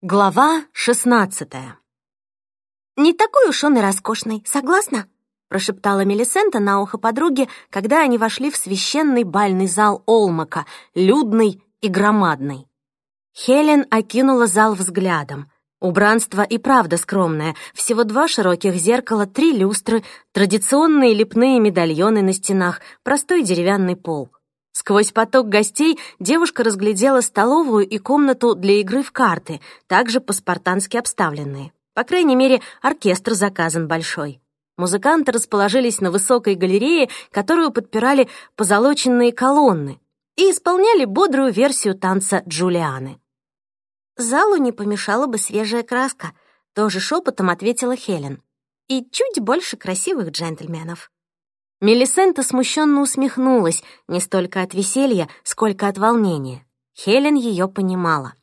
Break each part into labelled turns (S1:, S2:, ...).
S1: Глава шестнадцатая.
S2: «Не такой уж он и роскошный, согласна?» — прошептала Мелисента на ухо подруги, когда они вошли в священный бальный зал Олмака, людный и громадный. Хелен окинула зал взглядом. Убранство и правда скромное. Всего два широких зеркала, три люстры, традиционные лепные медальоны на стенах, простой деревянный пол — Сквозь поток гостей девушка разглядела столовую и комнату для игры в карты, также по-спартански обставленные. По крайней мере, оркестр заказан большой. Музыканты расположились на высокой галерее, которую подпирали позолоченные колонны, и исполняли бодрую версию танца Джулианы. «Залу не помешала бы свежая краска», — тоже шепотом ответила Хелен. «И чуть больше красивых джентльменов». Мелисента смущенно усмехнулась, не столько от веселья, сколько от волнения. Хелен ее понимала.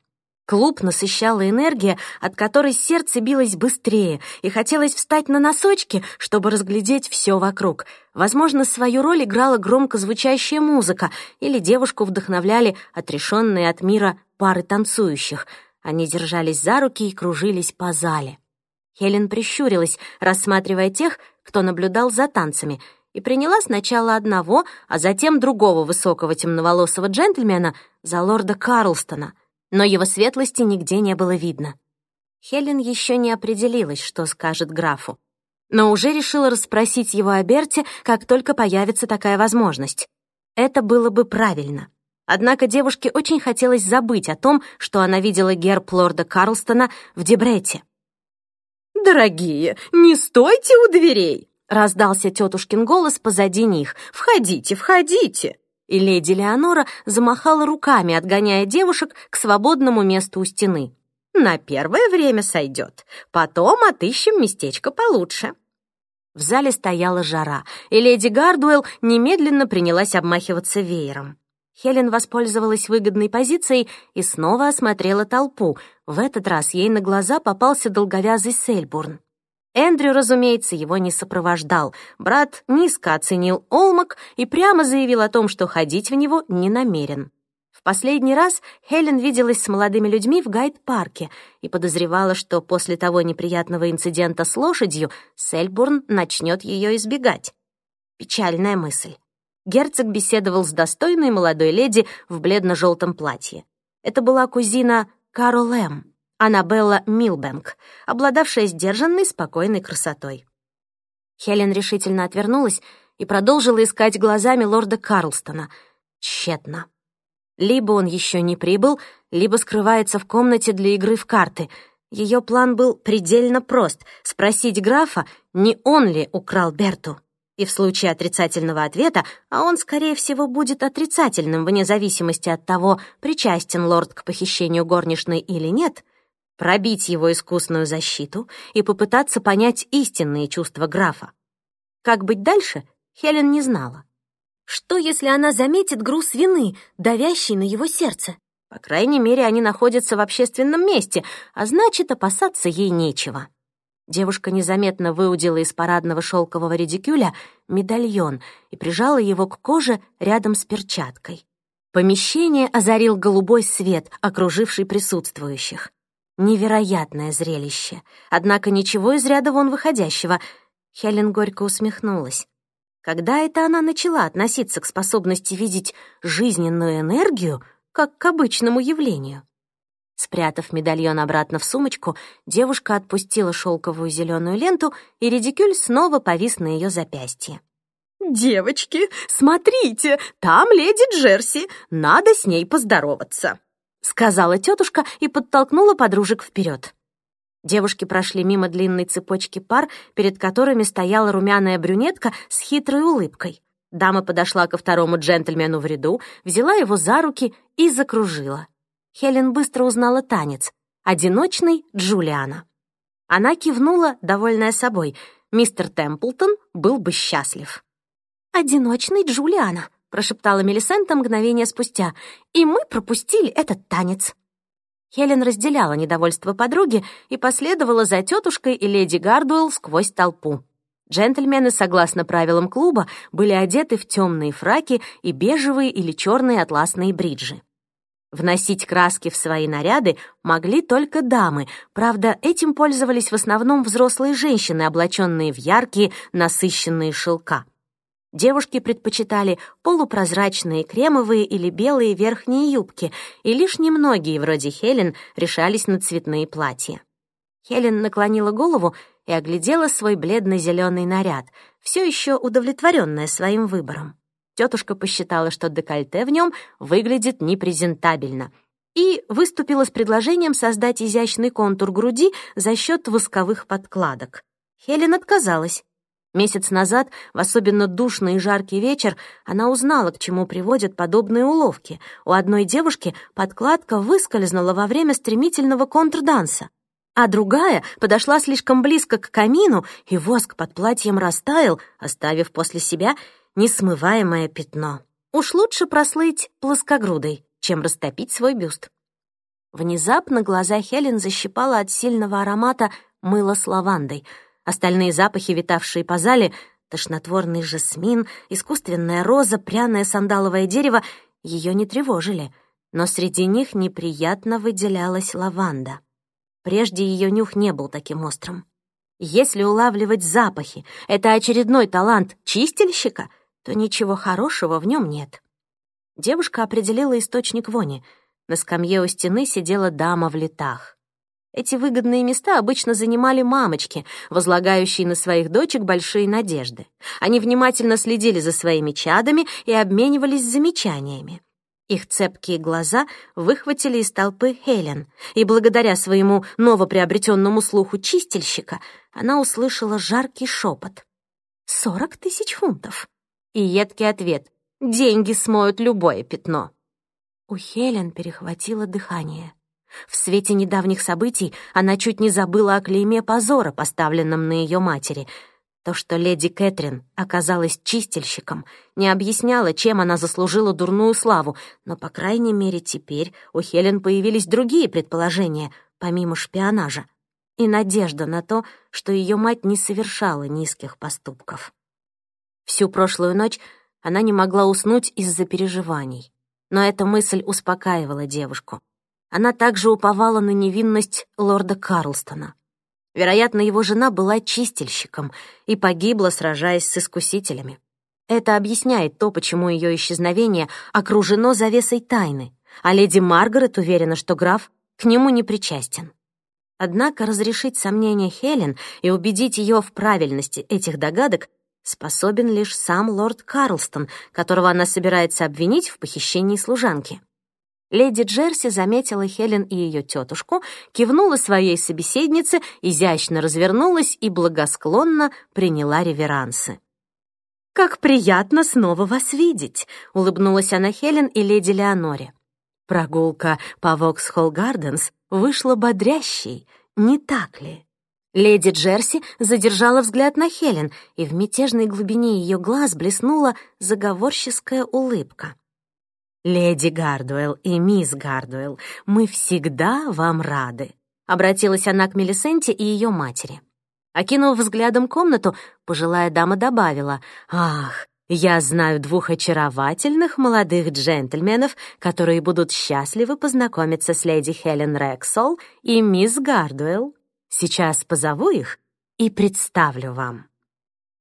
S2: Клуб насыщала энергия, от которой сердце билось быстрее, и хотелось встать на носочки, чтобы разглядеть все вокруг. Возможно, свою роль играла громко звучащая музыка, или девушку вдохновляли отрешенные от мира пары танцующих. Они держались за руки и кружились по зале. Хелен прищурилась, рассматривая тех, кто наблюдал за танцами, и приняла сначала одного, а затем другого высокого темноволосого джентльмена за лорда Карлстона, но его светлости нигде не было видно. Хелен еще не определилась, что скажет графу, но уже решила расспросить его о Берте, как только появится такая возможность. Это было бы правильно. Однако девушке очень хотелось забыть о том, что она видела герб лорда Карлстона в Дебрете.
S3: «Дорогие, не стойте у дверей!»
S2: — раздался тетушкин голос позади них. «Входите, входите!» И леди Леонора замахала руками, отгоняя девушек к свободному месту у стены. «На первое время сойдет, потом отыщем местечко получше». В зале стояла жара, и леди Гардуэлл немедленно принялась обмахиваться веером. Хелен воспользовалась выгодной позицией и снова осмотрела толпу. В этот раз ей на глаза попался долговязый Сельбурн. Эндрю, разумеется, его не сопровождал. Брат низко оценил Олмак и прямо заявил о том, что ходить в него не намерен. В последний раз Хелен виделась с молодыми людьми в Гайд-парке и подозревала, что после того неприятного инцидента с лошадью Сельбурн начнет ее избегать. Печальная мысль. Герцог беседовал с достойной молодой леди в бледно-желтом платье. Это была кузина Карол Эм. Аннабелла Милбэнк, обладавшая сдержанной, спокойной красотой. Хелен решительно отвернулась и продолжила искать глазами лорда Карлстона. Тщетно. Либо он еще не прибыл, либо скрывается в комнате для игры в карты. Ее план был предельно прост — спросить графа, не он ли украл Берту. И в случае отрицательного ответа, а он, скорее всего, будет отрицательным вне зависимости от того, причастен лорд к похищению горничной или нет — пробить его искусную защиту и попытаться понять истинные чувства графа. Как быть дальше, Хелен не знала. Что, если она заметит груз вины, давящий на его сердце? По крайней мере, они находятся в общественном месте, а значит, опасаться ей нечего. Девушка незаметно выудила из парадного шелкового редикюля медальон и прижала его к коже рядом с перчаткой. Помещение озарил голубой свет, окруживший присутствующих. Невероятное зрелище. Однако ничего из ряда вон выходящего. Хелен горько усмехнулась. Когда это она начала относиться к способности видеть жизненную энергию как к обычному явлению? Спрятав медальон обратно в сумочку, девушка отпустила шелковую зеленую ленту, и редикюль снова повис на ее запястье.
S3: «Девочки, смотрите, там леди Джерси, надо с ней поздороваться»,
S2: сказала тетушка и подтолкнула подружек вперед. Девушки прошли мимо длинной цепочки пар, перед которыми стояла румяная брюнетка с хитрой улыбкой. Дама подошла ко второму джентльмену в ряду, взяла его за руки и закружила. Хелен быстро узнала танец. Одиночный Джулиана. Она кивнула, довольная собой. Мистер Темплтон был бы счастлив. «Одиночный Джулиана», прошептала Мелисента мгновение спустя, и мы пропустили этот танец. Хелен разделяла недовольство подруги и последовала за тетушкой и леди Гардуэлл сквозь толпу. Джентльмены, согласно правилам клуба, были одеты в темные фраки и бежевые или черные атласные бриджи. Вносить краски в свои наряды могли только дамы, правда, этим пользовались в основном взрослые женщины, облаченные в яркие, насыщенные шелка. Девушки предпочитали полупрозрачные кремовые или белые верхние юбки, и лишь немногие, вроде Хелен, решались на цветные платья. Хелен наклонила голову и оглядела свой бледно-зеленый наряд, все еще удовлетворенная своим выбором. Тетушка посчитала, что декольте в нем выглядит непрезентабельно, и выступила с предложением создать изящный контур груди за счет восковых подкладок. Хелен отказалась. Месяц назад, в особенно душный и жаркий вечер, она узнала, к чему приводят подобные уловки. У одной девушки подкладка выскользнула во время стремительного контрданса, а другая подошла слишком близко к камину, и воск под платьем растаял, оставив после себя несмываемое пятно. Уж лучше прослыть плоскогрудой, чем растопить свой бюст. Внезапно глаза Хелен защипала от сильного аромата мыла с лавандой. Остальные запахи, витавшие по зале, тошнотворный жасмин, искусственная роза, пряное сандаловое дерево, ее не тревожили, но среди них неприятно выделялась лаванда. Прежде ее нюх не был таким острым. Если улавливать запахи — это очередной талант чистильщика, то ничего хорошего в нем нет. Девушка определила источник вони. На скамье у стены сидела дама в летах. Эти выгодные места обычно занимали мамочки, возлагающие на своих дочек большие надежды. Они внимательно следили за своими чадами и обменивались замечаниями. Их цепкие глаза выхватили из толпы Хелен, и благодаря своему новоприобретенному слуху чистильщика она услышала жаркий шепот. «Сорок тысяч фунтов!» И едкий ответ «Деньги смоют любое пятно!» У Хелен перехватило дыхание. В свете недавних событий она чуть не забыла о клейме позора, поставленном на ее матери — то, что леди Кэтрин оказалась чистильщиком, не объясняло, чем она заслужила дурную славу, но, по крайней мере, теперь у Хелен появились другие предположения, помимо шпионажа, и надежда на то, что ее мать не совершала низких поступков. Всю прошлую ночь она не могла уснуть из-за переживаний, но эта мысль успокаивала девушку. Она также уповала на невинность лорда Карлстона — Вероятно, его жена была чистильщиком и погибла, сражаясь с искусителями. Это объясняет то, почему ее исчезновение окружено завесой тайны, а леди Маргарет уверена, что граф к нему не причастен. Однако разрешить сомнения Хелен и убедить ее в правильности этих догадок способен лишь сам лорд Карлстон, которого она собирается обвинить в похищении служанки. Леди Джерси заметила Хелен и ее тетушку, кивнула своей собеседнице, изящно развернулась и благосклонно приняла реверансы. «Как приятно снова вас видеть!» — улыбнулась она Хелен и леди Леоноре. Прогулка по Воксхолл Гарденс вышла бодрящей, не так ли? Леди Джерси задержала взгляд на Хелен, и в мятежной глубине ее глаз блеснула заговорческая улыбка. «Леди Гардуэлл и мисс Гардуэлл, мы всегда вам рады», — обратилась она к Мелисенте и ее матери. Окинув взглядом комнату, пожилая дама добавила, «Ах, я знаю двух очаровательных молодых джентльменов, которые будут счастливы познакомиться с леди Хелен Рексол и мисс Гардуэлл. Сейчас позову их и представлю вам».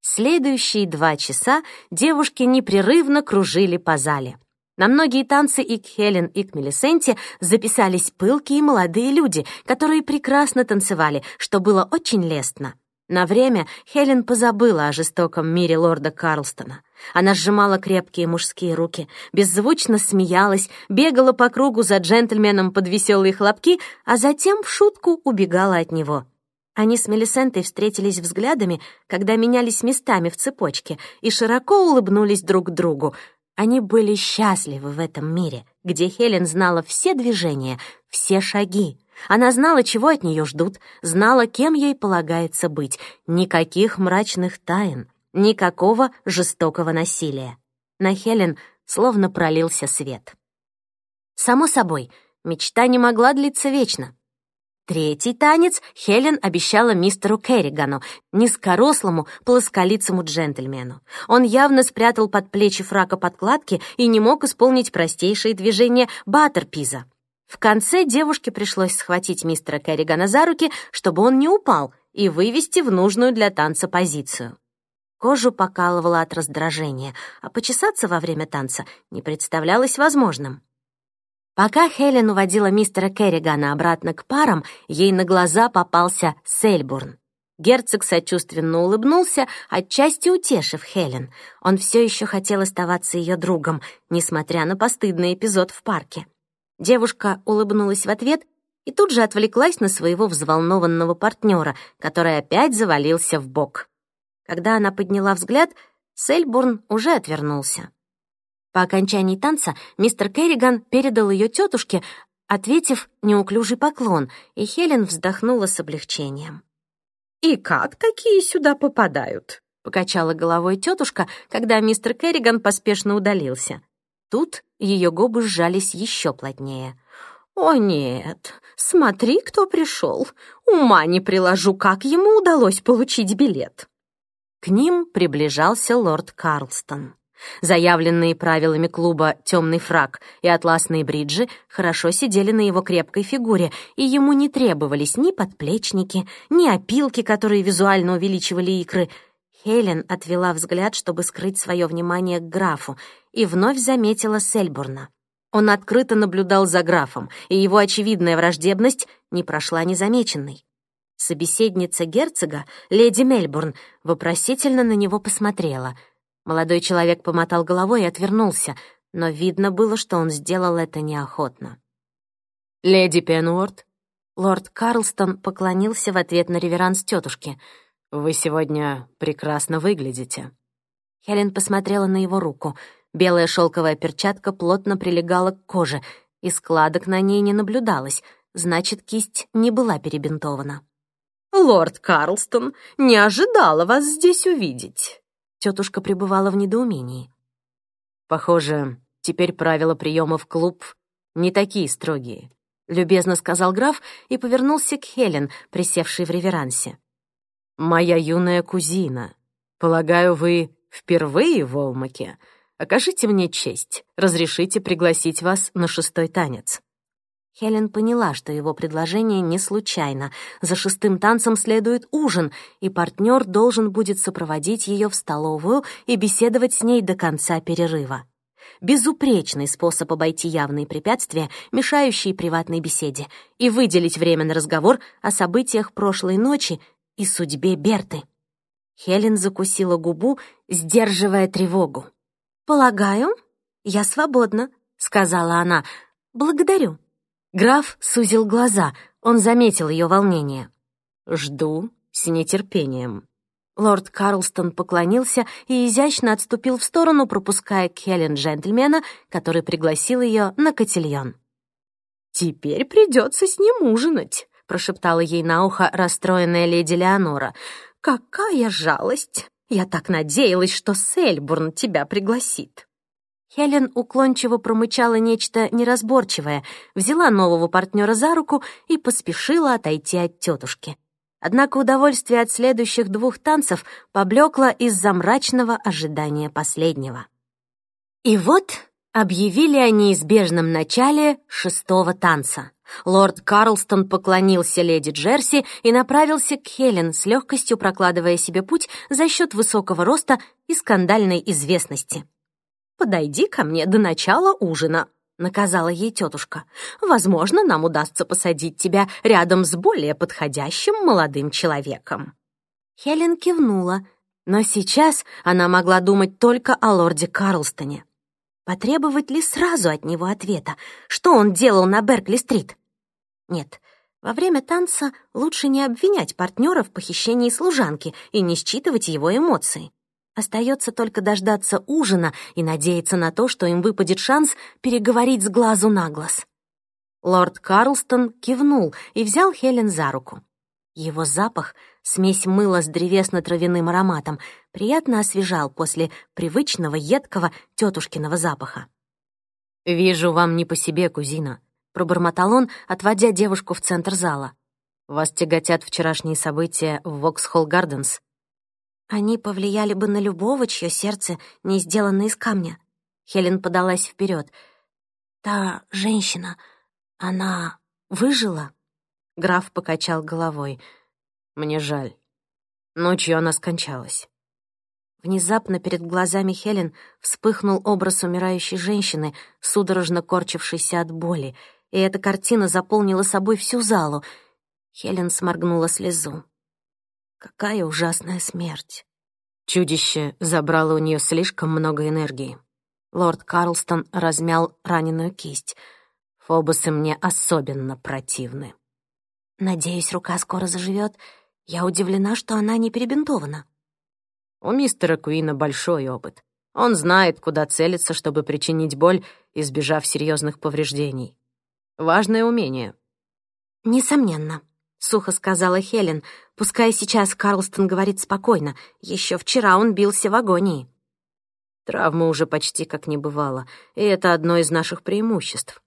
S2: Следующие два часа девушки непрерывно кружили по зале. На многие танцы и к Хелен, и к Мелисенте записались пылкие молодые люди, которые прекрасно танцевали, что было очень лестно. На время Хелен позабыла о жестоком мире лорда Карлстона. Она сжимала крепкие мужские руки, беззвучно смеялась, бегала по кругу за джентльменом под веселые хлопки, а затем в шутку убегала от него. Они с Мелисентой встретились взглядами, когда менялись местами в цепочке, и широко улыбнулись друг другу — они были счастливы в этом мире, где Хелен знала все движения, все шаги. Она знала, чего от нее ждут, знала, кем ей полагается быть. Никаких мрачных тайн, никакого жестокого насилия. На Хелен словно пролился свет. Само собой, мечта не могла длиться вечно. Третий танец Хелен обещала мистеру Керригану, низкорослому, плосколицому джентльмену. Он явно спрятал под плечи фрака подкладки и не мог исполнить простейшие движения баттерпиза. В конце девушке пришлось схватить мистера Керригана за руки, чтобы он не упал, и вывести в нужную для танца позицию. Кожу покалывало от раздражения, а почесаться во время танца не представлялось возможным. Пока Хелен уводила мистера Керригана обратно к парам, ей на глаза попался Сельбурн. Герцог сочувственно улыбнулся, отчасти утешив Хелен. Он все еще хотел оставаться ее другом, несмотря на постыдный эпизод в парке. Девушка улыбнулась в ответ и тут же отвлеклась на своего взволнованного партнера, который опять завалился в бок. Когда она подняла взгляд, Сельбурн уже отвернулся. По окончании танца мистер Керриган передал ее тетушке, ответив неуклюжий поклон, и Хелен вздохнула с облегчением.
S3: «И как такие сюда попадают?»
S2: — покачала головой тетушка, когда мистер Керриган поспешно удалился. Тут ее губы сжались еще плотнее.
S3: «О нет, смотри, кто пришел. Ума не приложу, как ему удалось получить билет».
S2: К ним приближался лорд Карлстон. Заявленные правилами клуба темный фраг и атласные бриджи хорошо сидели на его крепкой фигуре, и ему не требовались ни подплечники, ни опилки, которые визуально увеличивали икры. Хелен отвела взгляд, чтобы скрыть свое внимание к графу, и вновь заметила Сельбурна. Он открыто наблюдал за графом, и его очевидная враждебность не прошла незамеченной. Собеседница герцога, леди Мельбурн, вопросительно на него посмотрела — Молодой человек помотал головой и отвернулся, но видно было, что он сделал это неохотно.
S1: «Леди Пенуорт?»
S2: Лорд Карлстон поклонился в ответ на реверанс тетушки.
S1: «Вы сегодня прекрасно выглядите».
S2: Хелен посмотрела на его руку. Белая шелковая перчатка плотно прилегала к коже, и складок на ней не наблюдалось, значит, кисть не была перебинтована.
S3: «Лорд Карлстон, не ожидала вас здесь увидеть».
S2: Тетушка пребывала в недоумении.
S1: «Похоже, теперь правила приема в клуб не такие строгие», — любезно сказал граф и повернулся к Хелен, присевшей в реверансе. «Моя юная кузина, полагаю, вы впервые в Олмаке? Окажите мне честь, разрешите пригласить вас на шестой танец».
S2: Хелен поняла, что его предложение не случайно. За шестым танцем следует ужин, и партнер должен будет сопроводить ее в столовую и беседовать с ней до конца перерыва. Безупречный способ обойти явные препятствия, мешающие приватной беседе, и выделить время на разговор о событиях прошлой ночи и судьбе Берты. Хелен закусила губу, сдерживая тревогу. «Полагаю, я свободна», — сказала она. «Благодарю». Граф сузил глаза, он заметил ее волнение.
S1: «Жду с нетерпением».
S2: Лорд Карлстон поклонился и изящно отступил в сторону, пропуская к Хелен джентльмена, который пригласил ее на котельон.
S3: «Теперь придется с ним ужинать», — прошептала ей на ухо расстроенная леди Леонора. «Какая жалость! Я так надеялась, что Сельбурн тебя пригласит».
S2: Хелен уклончиво промычала нечто неразборчивое, взяла нового партнера за руку и поспешила отойти от тетушки. Однако удовольствие от следующих двух танцев поблекло из-за мрачного ожидания последнего. И вот объявили о неизбежном начале шестого танца. Лорд Карлстон поклонился леди Джерси и направился к Хелен, с легкостью прокладывая себе путь за счет высокого роста и скандальной известности.
S3: «Подойди ко мне до начала ужина», — наказала ей тетушка. «Возможно, нам удастся посадить тебя рядом с более подходящим молодым человеком».
S2: Хелен кивнула, но сейчас она могла думать только о лорде Карлстоне. Потребовать ли сразу от него ответа, что он делал на Беркли-стрит? Нет, во время танца лучше не обвинять партнера в похищении служанки и не считывать его эмоции. Остается только дождаться ужина и надеяться на то, что им выпадет шанс переговорить с глазу на глаз. Лорд Карлстон кивнул и взял Хелен за руку. Его запах, смесь мыла с древесно-травяным ароматом, приятно освежал после привычного едкого тетушкиного запаха.
S1: «Вижу, вам не по себе, кузина», — пробормотал он, отводя девушку в центр зала. «Вас тяготят вчерашние события в Воксхолл Гарденс.
S2: Они повлияли бы на любого, чье сердце не сделано из камня. Хелен подалась вперед. Та женщина,
S3: «Она выжила?»
S1: Граф покачал головой. «Мне жаль. Ночью она скончалась».
S3: Внезапно перед глазами Хелен вспыхнул образ умирающей женщины, судорожно корчившейся от боли, и эта картина заполнила собой всю залу. Хелен сморгнула слезу. Какая ужасная смерть.
S1: Чудище забрало у нее слишком много энергии. Лорд Карлстон размял раненую кисть. Фобосы мне особенно противны.
S3: Надеюсь, рука скоро заживет. Я удивлена, что она не перебинтована.
S1: У мистера Куина большой опыт. Он знает, куда целиться, чтобы причинить боль, избежав серьезных повреждений. Важное умение.
S3: Несомненно, сухо сказала Хелен. Пускай сейчас Карлстон говорит спокойно. Еще вчера он бился в агонии.
S1: Травмы уже почти как не бывало, и это одно из наших преимуществ.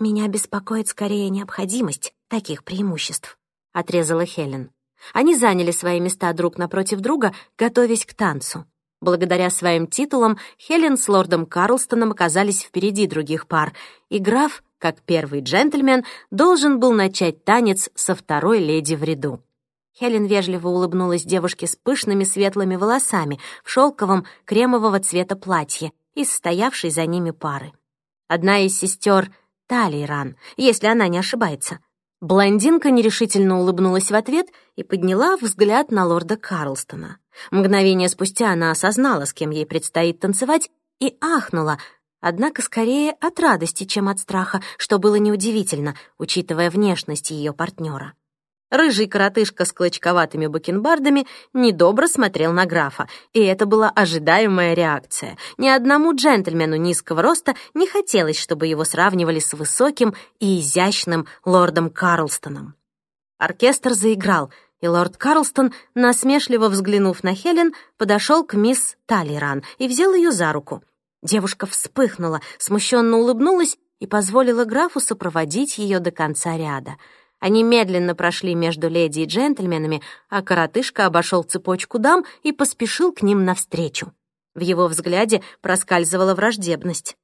S3: «Меня беспокоит скорее необходимость таких преимуществ», — отрезала Хелен. Они заняли свои места друг напротив друга, готовясь к танцу. Благодаря своим титулам Хелен с лордом Карлстоном оказались впереди других пар, и граф, как первый джентльмен, должен был начать танец со второй леди в ряду. Хелен вежливо улыбнулась девушке с пышными светлыми волосами в шелковом кремового цвета платье и стоявшей за ними пары. Одна из сестер — Талейран, если она не ошибается. Блондинка нерешительно улыбнулась в ответ и подняла взгляд на лорда Карлстона. Мгновение спустя она осознала, с кем ей предстоит танцевать, и ахнула, однако скорее от радости, чем от страха, что было неудивительно, учитывая внешность ее партнера. Рыжий коротышка с клочковатыми бакенбардами недобро смотрел на графа, и это была ожидаемая реакция. Ни одному джентльмену низкого роста не хотелось, чтобы его сравнивали с высоким и изящным лордом Карлстоном. Оркестр заиграл, и лорд Карлстон, насмешливо взглянув на Хелен, подошел к мисс Талиран и взял ее за руку. Девушка вспыхнула, смущенно улыбнулась и позволила графу сопроводить ее до конца ряда — они медленно прошли между леди и джентльменами, а коротышка обошел цепочку дам и поспешил к ним навстречу. В его взгляде проскальзывала враждебность.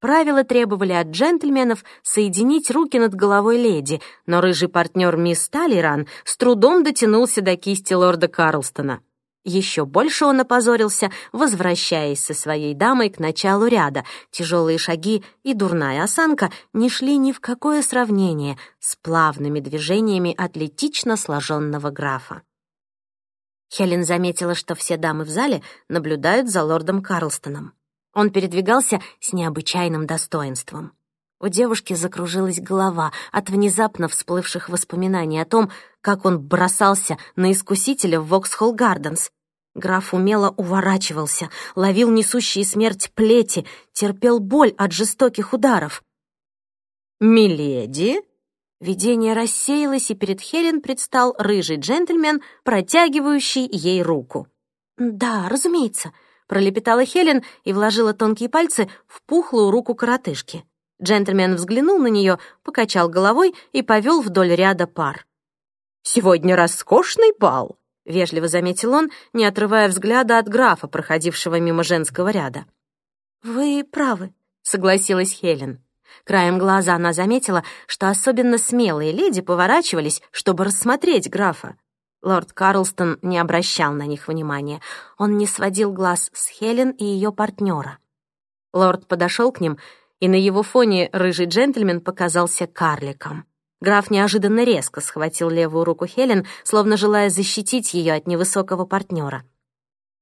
S3: Правила требовали от джентльменов соединить руки над головой леди, но рыжий партнер мисс Талиран с трудом дотянулся до кисти лорда Карлстона. Еще больше он опозорился, возвращаясь со своей дамой к началу ряда. Тяжелые шаги и дурная осанка не шли ни в какое сравнение с плавными движениями атлетично сложенного графа. Хелен заметила, что все дамы в зале наблюдают за лордом Карлстоном. Он передвигался с необычайным достоинством. У девушки закружилась голова от внезапно всплывших воспоминаний о том, как он бросался на искусителя в Воксхолл Гарденс. Граф умело уворачивался, ловил несущие смерть плети, терпел боль от жестоких ударов. «Миледи?» Видение рассеялось, и перед Хелен предстал рыжий джентльмен, протягивающий ей руку. «Да, разумеется», — пролепетала Хелен и вложила тонкие пальцы в пухлую руку коротышки. Джентльмен взглянул на нее, покачал головой и повел вдоль ряда пар. «Сегодня роскошный бал», — вежливо заметил он, не отрывая взгляда от графа, проходившего мимо женского ряда. «Вы правы», — согласилась Хелен. Краем глаза она заметила, что особенно смелые леди поворачивались, чтобы рассмотреть графа. Лорд Карлстон не обращал на них внимания. Он не сводил глаз с Хелен и ее партнера. Лорд подошел к ним и на его фоне рыжий джентльмен показался карликом. Граф неожиданно резко схватил левую руку Хелен, словно желая защитить ее от невысокого партнера.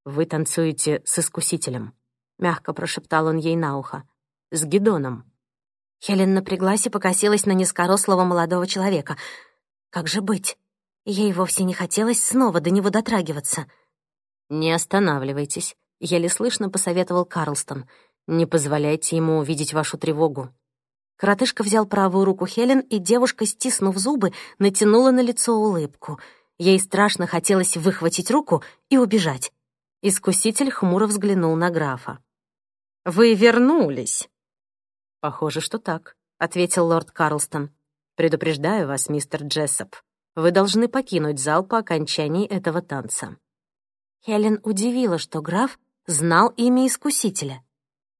S3: «Вы танцуете с искусителем», — мягко прошептал он ей на ухо. «С Гедоном». Хелен напряглась и покосилась на низкорослого молодого человека. «Как же быть? Ей вовсе не хотелось снова до него дотрагиваться». «Не останавливайтесь», — еле слышно посоветовал Карлстон. Не позволяйте ему увидеть вашу тревогу». Коротышка взял правую руку Хелен, и девушка, стиснув зубы, натянула на лицо улыбку. Ей страшно хотелось выхватить руку и убежать. Искуситель хмуро взглянул на графа. «Вы вернулись?» «Похоже, что так», — ответил лорд Карлстон. «Предупреждаю вас, мистер Джессоп, вы должны покинуть зал по окончании этого танца». Хелен удивила, что граф знал имя искусителя.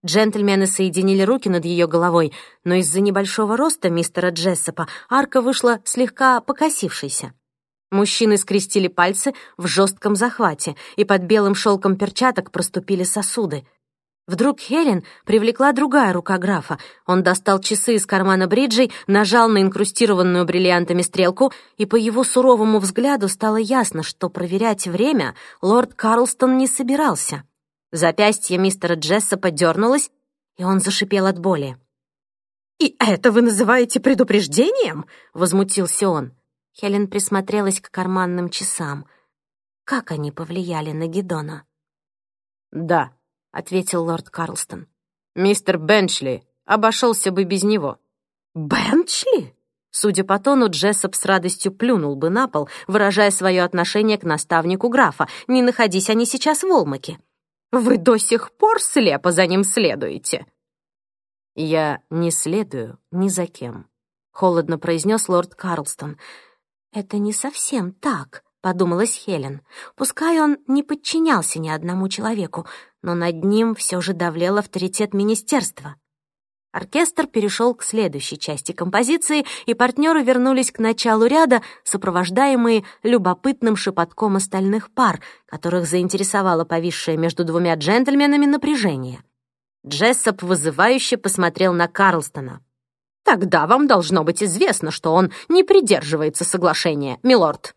S2: Джентльмены соединили руки над ее головой, но из-за небольшого роста мистера Джессопа арка вышла слегка покосившейся. Мужчины скрестили пальцы в жестком захвате, и под белым шелком перчаток проступили сосуды. Вдруг Хелен привлекла другая рука графа. Он достал часы из кармана бриджей, нажал на инкрустированную бриллиантами стрелку, и по его суровому взгляду стало ясно, что проверять время лорд Карлстон не собирался. Запястье мистера Джессопа дернулось, и он зашипел от боли.
S3: «И это вы называете предупреждением?» — возмутился он.
S2: Хелен присмотрелась к карманным часам. Как они повлияли на Гедона?
S1: «Да», — ответил лорд Карлстон. «Мистер Бенчли обошелся бы без него».
S3: «Бенчли?»
S2: Судя по тону, Джессоп с радостью плюнул бы на пол, выражая свое отношение к наставнику графа, не находись они сейчас в Олмаке.
S3: Вы до сих пор слепо за ним следуете?»
S1: «Я не следую ни за кем», — холодно произнес лорд Карлстон.
S2: «Это не совсем так», — подумалась Хелен. «Пускай он не подчинялся ни одному человеку, но над ним все же давлел авторитет министерства». Оркестр перешел к следующей части композиции, и партнеры вернулись к началу ряда, сопровождаемые любопытным шепотком остальных пар, которых заинтересовало повисшее между двумя джентльменами напряжение. Джессоп вызывающе посмотрел на Карлстона.
S3: «Тогда вам должно быть известно, что он не придерживается соглашения, милорд».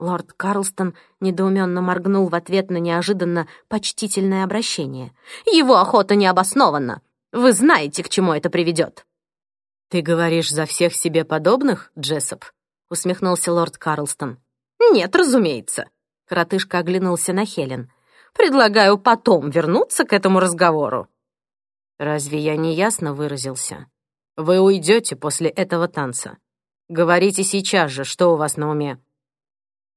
S2: Лорд Карлстон недоуменно моргнул в ответ на неожиданно почтительное обращение.
S3: «Его охота не обоснована. Вы знаете, к чему это приведет.
S1: «Ты говоришь за всех себе подобных, Джессоп?» — усмехнулся лорд Карлстон.
S3: «Нет, разумеется». Коротышка оглянулся на Хелен. «Предлагаю потом вернуться к этому разговору».
S1: «Разве я не ясно выразился? Вы уйдете после этого танца. Говорите сейчас же, что у вас на уме».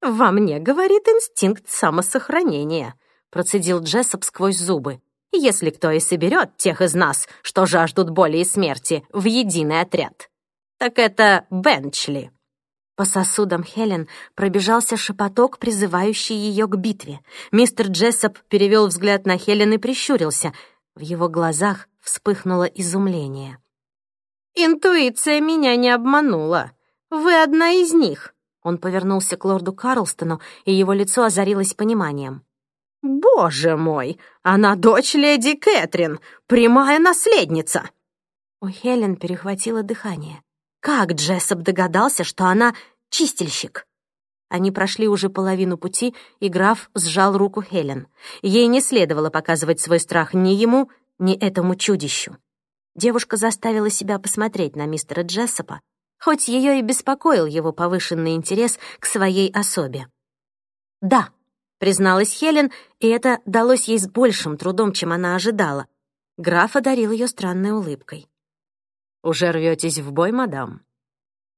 S3: «Во мне говорит инстинкт самосохранения», — процедил Джессоп сквозь зубы. Если кто и соберет тех из нас, что жаждут боли и смерти, в единый отряд, так это Бенчли».
S2: По сосудам Хелен пробежался шепоток, призывающий ее к битве. Мистер Джессоп перевел взгляд на Хелен и прищурился. В его глазах вспыхнуло изумление.
S3: «Интуиция меня не обманула. Вы одна из них».
S2: Он повернулся к лорду Карлстону, и его лицо озарилось пониманием.
S3: «Боже мой! Она дочь леди Кэтрин, прямая наследница!»
S2: У Хелен перехватило дыхание. Как Джессоп догадался, что она чистильщик? Они прошли уже половину пути, и граф сжал руку Хелен. Ей не следовало показывать свой страх ни ему, ни этому чудищу. Девушка заставила себя посмотреть на мистера Джессопа, хоть ее и беспокоил его повышенный интерес к своей особе. Да, призналась Хелен, и это далось ей с большим трудом, чем она ожидала. Граф одарил ее странной улыбкой.
S1: «Уже рветесь в бой, мадам?»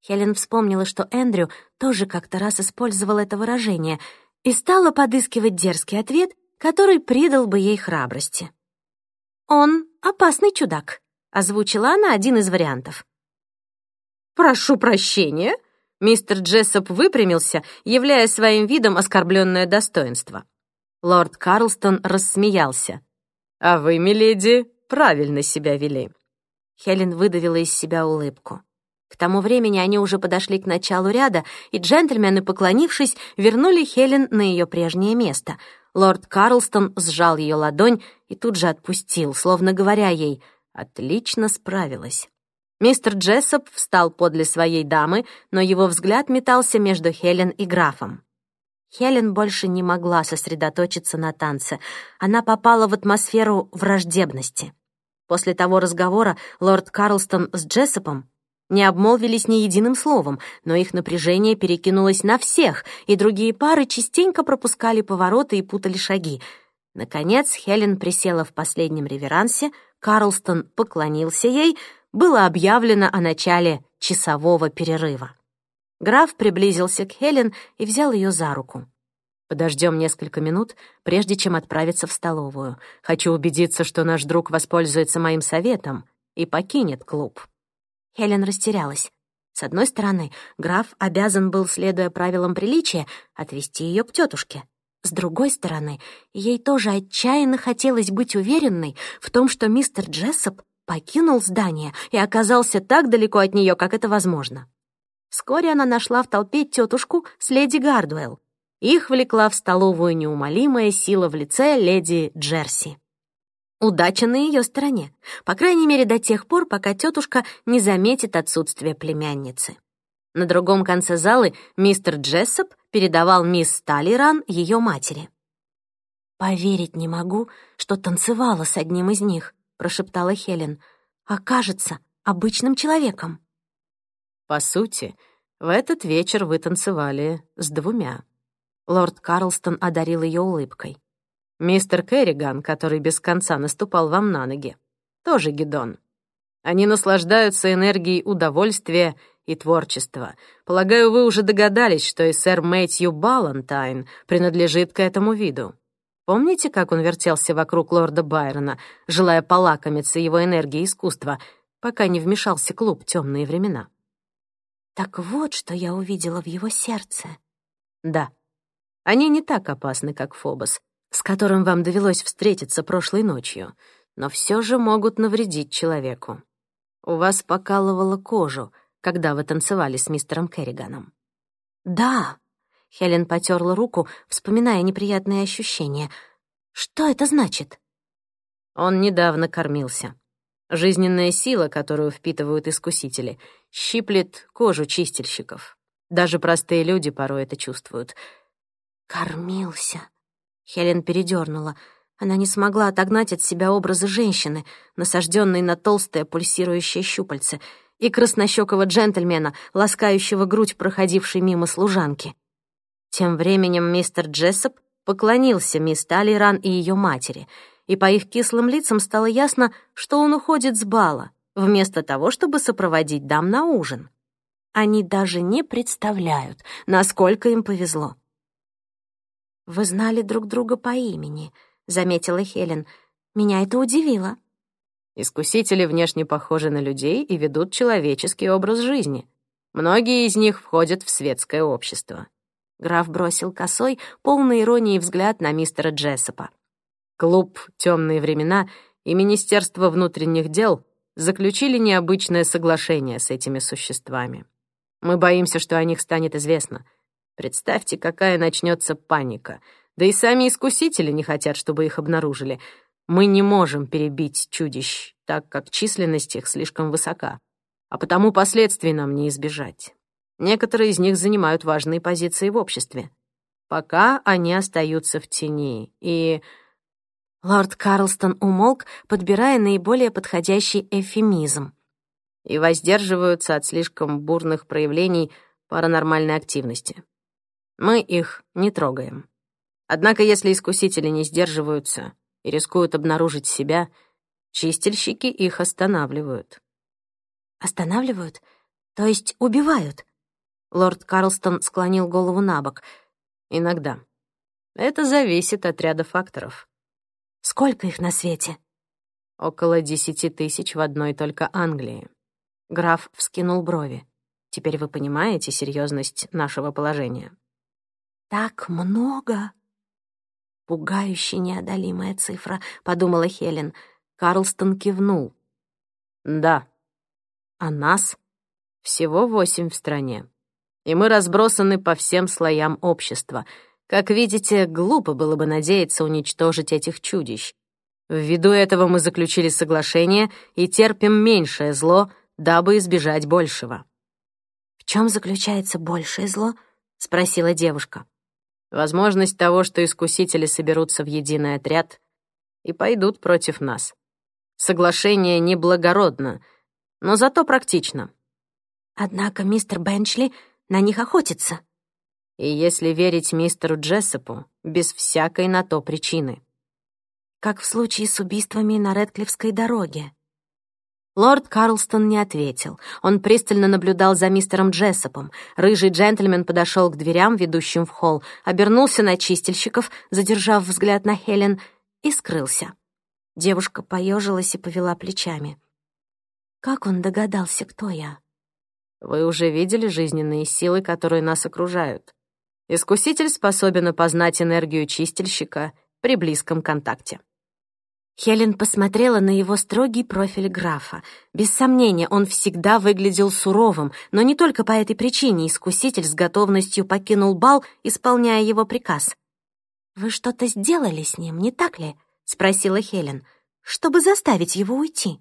S2: Хелен вспомнила, что Эндрю тоже как-то раз использовал это выражение и стала подыскивать дерзкий ответ, который придал бы ей храбрости. «Он опасный чудак», — озвучила она один из вариантов.
S3: «Прошу прощения», Мистер Джессоп выпрямился, являя своим видом оскорбленное достоинство.
S1: Лорд Карлстон рассмеялся. «А вы, миледи, правильно себя вели».
S2: Хелен выдавила из себя улыбку. К тому времени они уже подошли к началу ряда, и джентльмены, поклонившись, вернули Хелен на ее прежнее место. Лорд Карлстон сжал ее ладонь и тут же отпустил, словно говоря ей «Отлично справилась». Мистер Джессоп встал подле своей дамы, но его взгляд метался между Хелен и графом. Хелен больше не могла сосредоточиться на танце. Она попала в атмосферу враждебности. После того разговора лорд Карлстон с Джессопом не обмолвились ни единым словом, но их напряжение перекинулось на всех, и другие пары частенько пропускали повороты и путали шаги. Наконец Хелен присела в последнем реверансе, Карлстон поклонился ей — было объявлено о начале часового перерыва. Граф приблизился к Хелен и взял ее за руку.
S1: «Подождем несколько минут, прежде чем отправиться в столовую. Хочу убедиться, что наш друг воспользуется моим советом и покинет клуб».
S2: Хелен растерялась. С одной стороны, граф обязан был, следуя правилам приличия, отвести ее к тетушке. С другой стороны, ей тоже отчаянно хотелось быть уверенной в том, что мистер Джессоп покинул здание и оказался так далеко от нее, как это возможно. Вскоре она нашла в толпе тетушку с леди Гардуэлл. Их влекла в столовую неумолимая сила в лице леди Джерси. Удача на ее стороне, по крайней мере до тех пор, пока тетушка не заметит отсутствие племянницы. На другом конце залы мистер Джессоп передавал мисс Таллиран ее матери. «Поверить не могу, что танцевала с одним из них», — прошептала Хелен. «Окажется обычным человеком».
S1: «По сути, в этот вечер вы танцевали с двумя». Лорд Карлстон одарил ее улыбкой. Мистер Керриган, который без конца наступал вам на ноги, тоже гидон. Они наслаждаются энергией удовольствия и творчества. Полагаю, вы уже догадались, что и сэр Мэтью Балантайн принадлежит к этому виду. Помните, как он вертелся вокруг лорда Байрона, желая полакомиться его энергией искусства, пока не вмешался клуб «Темные времена»?
S2: Так вот, что я увидела в его сердце.
S1: Да. Они не так опасны, как Фобос, с которым вам довелось встретиться прошлой ночью, но все же могут навредить человеку. У вас покалывало кожу, когда вы танцевали с мистером Керриганом.
S2: «Да», — Хелен потерла руку, вспоминая неприятные ощущения. «Что это значит?»
S1: Он недавно кормился. Жизненная сила, которую впитывают искусители, щиплет кожу чистильщиков. Даже простые люди порой это чувствуют.
S2: «Кормился», Хелен передернула. Она не смогла отогнать от себя образы женщины, насажденной на толстое пульсирующее щупальце, и краснощекого джентльмена, ласкающего грудь проходившей мимо служанки. Тем временем мистер Джессоп поклонился мисс Таллиран и ее матери, и по их кислым лицам стало ясно, что он уходит с бала, вместо того, чтобы сопроводить дам на ужин. Они даже не представляют, насколько им повезло. «Вы знали друг друга по имени», — заметила Хелен. «Меня это удивило».
S1: Искусители внешне похожи на людей и ведут человеческий образ жизни. Многие из них входят в светское общество.
S2: Граф бросил косой, полный иронии взгляд на мистера Джессопа.
S1: Клуб «Темные времена» и Министерство внутренних дел заключили необычное соглашение с этими существами. Мы боимся, что о них станет известно — Представьте, какая начнется паника. Да и сами искусители не хотят, чтобы их обнаружили. Мы не можем перебить чудищ, так как численность их слишком высока. А потому последствий нам не избежать. Некоторые из них занимают важные позиции в обществе. Пока они остаются в тени. И...
S2: Лорд Карлстон умолк, подбирая наиболее подходящий эвфемизм.
S1: И воздерживаются от слишком бурных проявлений паранормальной активности. Мы их не трогаем. Однако, если искусители не сдерживаются и рискуют обнаружить себя, чистильщики их останавливают.
S2: Останавливают? То есть убивают? Лорд Карлстон склонил голову на бок.
S1: Иногда. Это зависит от ряда факторов.
S2: Сколько их на свете?
S1: Около десяти тысяч в одной только Англии. Граф вскинул брови. Теперь вы понимаете серьезность нашего положения
S2: так много!» «Пугающе неодолимая цифра», — подумала Хелен. Карлстон кивнул.
S1: «Да. А нас всего восемь в стране. И мы разбросаны по всем слоям общества. Как видите, глупо было бы надеяться уничтожить этих чудищ. Ввиду этого мы заключили соглашение и терпим меньшее зло, дабы избежать большего».
S2: «В чем заключается большее зло?» — спросила девушка.
S1: Возможность того, что искусители соберутся в единый отряд и пойдут против нас. Соглашение неблагородно, но зато практично.
S2: Однако мистер Бенчли на них охотится.
S1: И если верить мистеру Джессопу, без всякой на то причины.
S2: Как в случае с убийствами на Редклифской дороге.
S1: Лорд Карлстон не ответил. Он пристально наблюдал за мистером Джессопом. Рыжий джентльмен подошел к дверям, ведущим в холл, обернулся на чистильщиков, задержав взгляд на Хелен, и скрылся. Девушка поежилась и повела плечами.
S2: «Как он догадался, кто я?»
S1: «Вы уже видели жизненные силы, которые нас окружают. Искуситель способен опознать энергию чистильщика при близком контакте.
S2: Хелен посмотрела на его строгий профиль графа. Без сомнения, он всегда выглядел суровым, но не только по этой причине искуситель с готовностью покинул бал, исполняя его приказ. «Вы что-то сделали с ним, не так ли?» — спросила Хелен. «Чтобы заставить его уйти».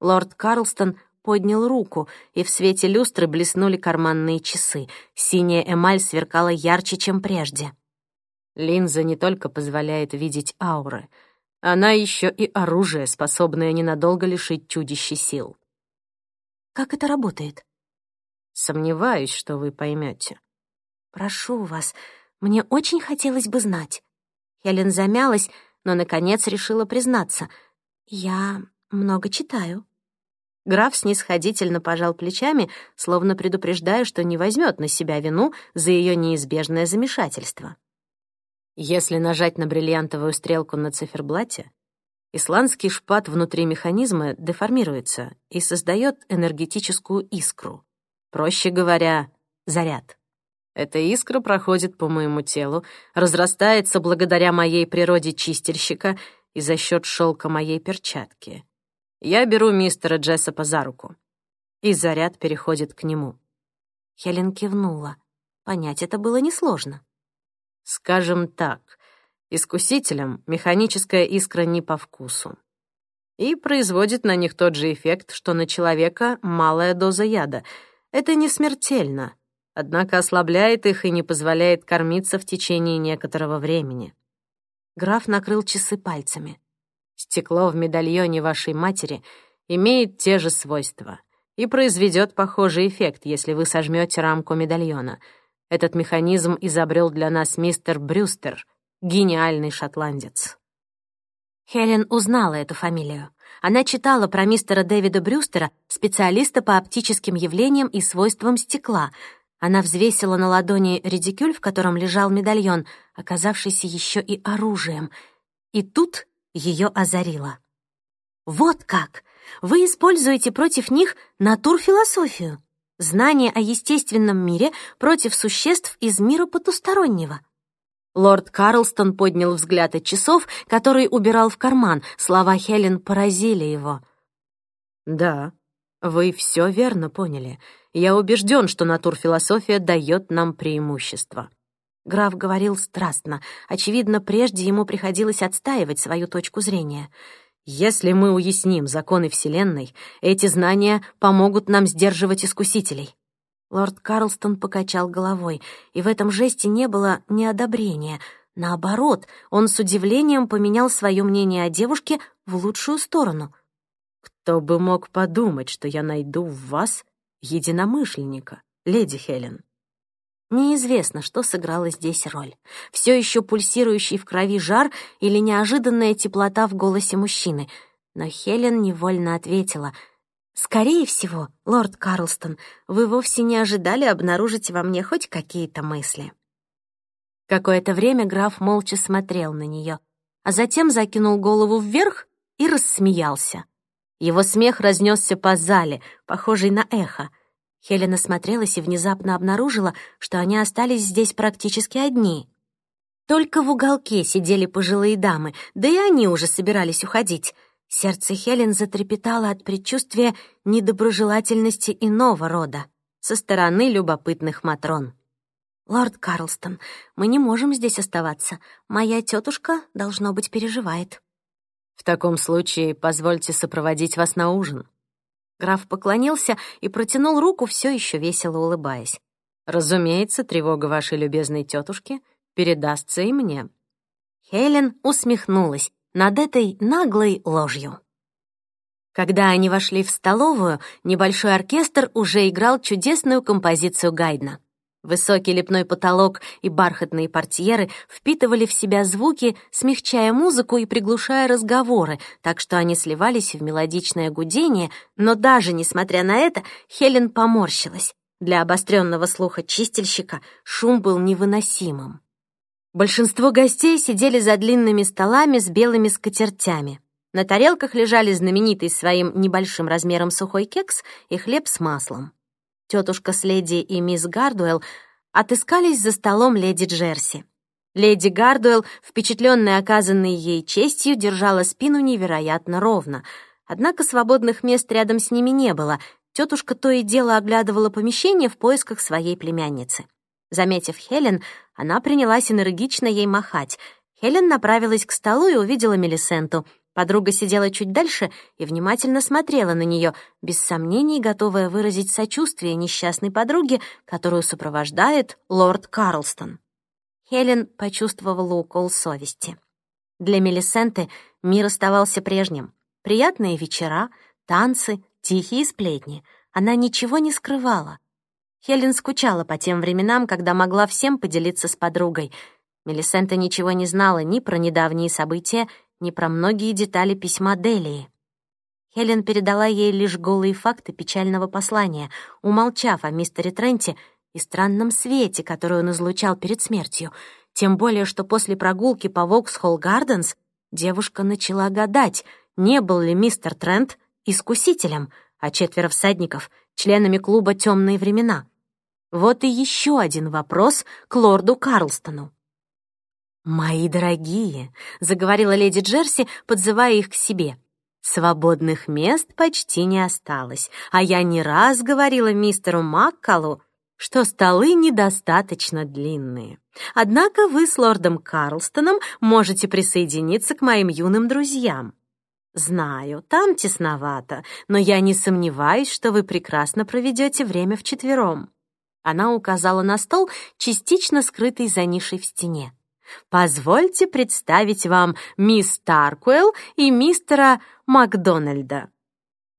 S2: Лорд Карлстон поднял руку, и в свете люстры блеснули карманные часы. Синяя эмаль сверкала ярче, чем прежде.
S1: Линза не только позволяет видеть ауры — она еще и оружие, способное ненадолго лишить чудища сил.
S2: Как это работает?
S1: Сомневаюсь, что вы поймете.
S2: Прошу вас, мне очень хотелось бы знать. Хелен замялась, но, наконец, решила признаться. Я много читаю.
S1: Граф снисходительно пожал плечами, словно предупреждая, что не возьмет на себя вину за ее неизбежное замешательство. Если нажать на бриллиантовую стрелку на циферблате, исландский шпат внутри механизма деформируется и создает энергетическую искру. Проще говоря, заряд. Эта искра проходит по моему телу, разрастается благодаря моей природе чистильщика и за счет шелка моей перчатки. Я беру мистера Джессопа за руку, и заряд переходит к нему.
S2: Хелен кивнула. Понять это было несложно.
S1: Скажем так, искусителям механическая искра не по вкусу и производит на них тот же эффект, что на человека малая доза яда. Это не смертельно, однако ослабляет их и не позволяет кормиться в течение некоторого времени.
S2: Граф накрыл часы пальцами.
S1: Стекло в медальоне вашей матери имеет те же свойства и произведет похожий эффект, если вы сожмете рамку медальона — этот механизм изобрел для нас мистер Брюстер, гениальный шотландец.
S2: Хелен узнала эту фамилию. Она читала про мистера Дэвида Брюстера, специалиста по оптическим явлениям и свойствам стекла. Она взвесила на ладони редикюль, в котором лежал медальон, оказавшийся еще и оружием. И тут ее озарило. «Вот как! Вы используете против них натурфилософию!» Знание о естественном мире против существ из мира потустороннего. Лорд Карлстон поднял взгляд от часов, который убирал в карман. Слова Хелен поразили его.
S1: «Да, вы все верно поняли. Я убежден, что натурфилософия дает нам преимущество».
S2: Граф говорил страстно. Очевидно, прежде ему приходилось отстаивать свою точку зрения —
S1: если мы уясним законы Вселенной, эти знания помогут нам сдерживать искусителей».
S2: Лорд Карлстон покачал головой, и в этом жесте не было неодобрения. Наоборот, он с удивлением поменял свое мнение о девушке в лучшую сторону.
S1: «Кто бы мог подумать, что я найду в вас единомышленника, леди Хелен?»
S2: Неизвестно, что сыграло здесь роль. Все еще пульсирующий в крови жар или неожиданная теплота в голосе мужчины. Но Хелен невольно ответила. «Скорее всего, лорд Карлстон, вы вовсе не ожидали обнаружить во мне хоть какие-то мысли». Какое-то время граф молча смотрел на нее, а затем закинул голову вверх и рассмеялся. Его смех разнесся по зале, похожий на эхо — Хелена смотрелась и внезапно обнаружила, что они остались здесь практически одни. Только в уголке сидели пожилые дамы, да и они уже собирались уходить. Сердце Хелен затрепетало от предчувствия недоброжелательности иного рода, со стороны любопытных матрон. «Лорд Карлстон, мы не можем здесь оставаться. Моя тетушка, должно быть, переживает».
S1: «В таком случае позвольте сопроводить вас на ужин»,
S2: Граф поклонился и протянул руку, все еще весело улыбаясь.
S1: «Разумеется, тревога вашей любезной тетушки передастся и мне».
S2: Хелен усмехнулась над этой наглой ложью. Когда они вошли в столовую, небольшой оркестр уже играл чудесную композицию Гайдна. Высокий лепной потолок и бархатные портьеры впитывали в себя звуки, смягчая музыку и приглушая разговоры, так что они сливались в мелодичное гудение, но даже несмотря на это, Хелен поморщилась. Для обостренного слуха чистильщика шум был невыносимым. Большинство гостей сидели за длинными столами с белыми скатертями. На тарелках лежали знаменитый своим небольшим размером сухой кекс и хлеб с маслом. Тетушка с леди и мисс Гардуэлл отыскались за столом леди Джерси. Леди Гардуэлл, впечатленная оказанной ей честью, держала спину невероятно ровно. Однако свободных мест рядом с ними не было. Тетушка то и дело оглядывала помещение в поисках своей племянницы. Заметив Хелен, она принялась энергично ей махать. Хелен направилась к столу и увидела Мелисенту. Подруга сидела чуть дальше и внимательно смотрела на нее, без сомнений готовая выразить сочувствие несчастной подруге, которую сопровождает лорд Карлстон. Хелен почувствовала укол совести. Для Мелисенты мир оставался прежним. Приятные вечера, танцы, тихие сплетни. Она ничего не скрывала. Хелен скучала по тем временам, когда могла всем поделиться с подругой. Мелисента ничего не знала ни про недавние события, ни про многие детали письма Делии. Хелен передала ей лишь голые факты печального послания, умолчав о мистере Тренте и странном свете, который он излучал перед смертью. Тем более, что после прогулки по Воксхолл Гарденс девушка начала гадать, не был ли мистер Трент искусителем, а четверо всадников — членами клуба «Темные времена». Вот и еще один вопрос к лорду Карлстону. «Мои дорогие», — заговорила леди Джерси, подзывая их к себе, «свободных мест почти не осталось, а я не раз говорила мистеру Маккалу, что столы недостаточно длинные. Однако вы с лордом Карлстоном можете присоединиться к моим юным друзьям. Знаю, там тесновато, но я не сомневаюсь, что вы прекрасно проведете время вчетвером». Она указала на стол, частично скрытый за нишей в стене. «Позвольте представить вам мисс Таркуэлл и мистера Макдональда».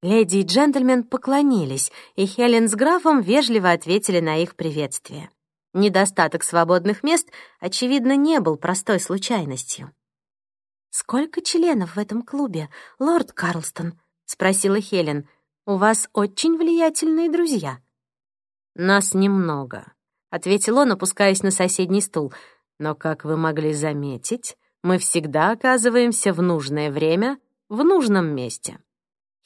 S2: Леди и джентльмен поклонились, и Хелен с графом вежливо ответили на их приветствие. Недостаток свободных мест, очевидно, не был простой случайностью. «Сколько членов в этом клубе, лорд Карлстон?» — спросила Хелен. «У вас очень влиятельные друзья». «Нас немного», — ответил он, опускаясь на соседний стул. «Но, как вы могли заметить, мы всегда оказываемся в нужное время в нужном месте».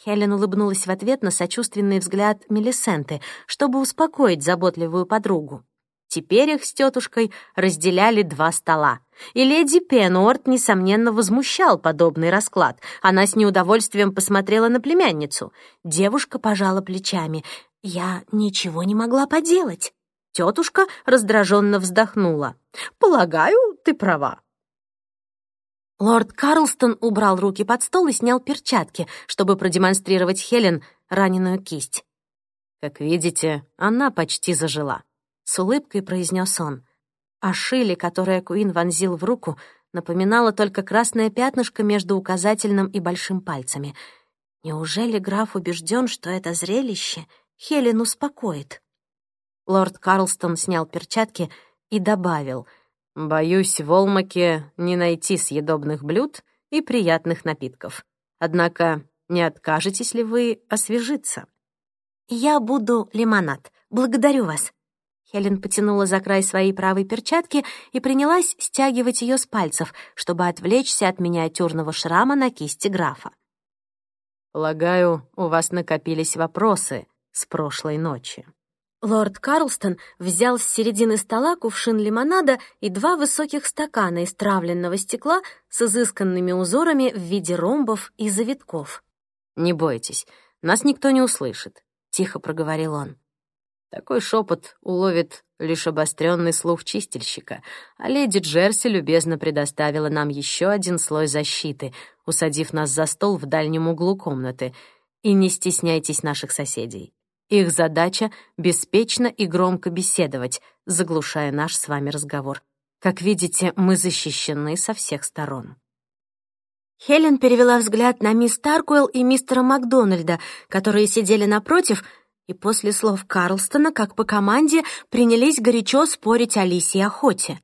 S2: Хелен улыбнулась в ответ на сочувственный взгляд Мелисенты, чтобы успокоить заботливую подругу. Теперь их с тетушкой разделяли два стола. И леди Пенуорт, несомненно, возмущал подобный расклад. Она с неудовольствием посмотрела на племянницу. Девушка пожала плечами. «Я ничего не могла поделать». Тетушка раздраженно вздохнула. «Полагаю, ты права. Лорд Карлстон убрал руки под стол и снял перчатки, чтобы продемонстрировать Хелен раненую кисть. «Как видите, она почти зажила», — с улыбкой произнес он. А шили, которое Куин вонзил в руку, напоминало только красное пятнышко между указательным и большим пальцами. Неужели граф убежден, что это зрелище Хелен успокоит? Лорд Карлстон снял перчатки и добавил — Боюсь, в Олмаке не найти съедобных блюд и приятных напитков. Однако не откажетесь ли вы освежиться? «Я буду лимонад. Благодарю вас». Хелен потянула за край своей правой перчатки и принялась стягивать ее с пальцев, чтобы отвлечься от миниатюрного шрама на кисти графа. «Полагаю, у вас накопились вопросы с прошлой ночи». Лорд Карлстон взял с середины стола кувшин лимонада и два высоких стакана из травленного стекла с изысканными узорами в виде ромбов и завитков. «Не бойтесь, нас никто не услышит», — тихо проговорил он. Такой шепот уловит лишь обостренный слух чистильщика, а леди Джерси любезно предоставила нам еще один слой защиты, усадив нас за стол в дальнем углу комнаты. И не стесняйтесь наших соседей. Их задача — беспечно и громко беседовать, заглушая наш с вами разговор. Как видите, мы защищены со всех сторон. Хелен перевела взгляд на мисс Таркуэлл и мистера Макдональда, которые сидели напротив, и после слов Карлстона, как по команде, принялись горячо спорить о лисе и охоте.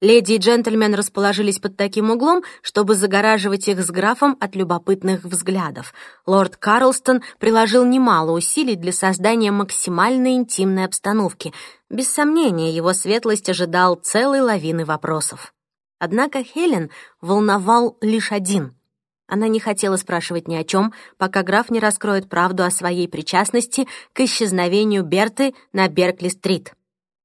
S2: Леди и джентльмен расположились под таким углом, чтобы загораживать их с графом от любопытных взглядов. Лорд Карлстон приложил немало усилий для создания максимально интимной обстановки. Без сомнения, его светлость ожидал целой лавины вопросов. Однако Хелен волновал лишь один. Она не хотела спрашивать ни о чем, пока граф не раскроет правду о своей причастности к исчезновению Берты на Беркли-стрит.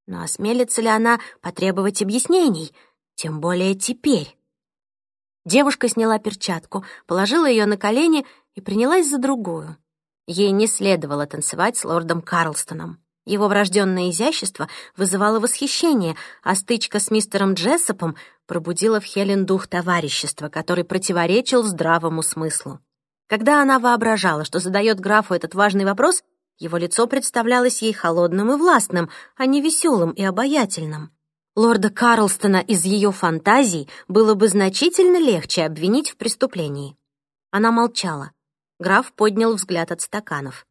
S2: Но осмелится ли она потребовать объяснений, тем более теперь? Девушка сняла перчатку, положила ее на колени и принялась за другую. Ей не следовало танцевать с лордом Карлстоном. Его врожденное изящество вызывало восхищение, а стычка с мистером Джессопом пробудила в Хелен дух товарищества, который противоречил здравому смыслу. Когда она воображала, что задает графу этот важный вопрос, его лицо представлялось ей холодным и властным, а не веселым и обаятельным. Лорда Карлстона из ее фантазий было бы значительно легче обвинить в преступлении. Она молчала. Граф поднял взгляд от стаканов.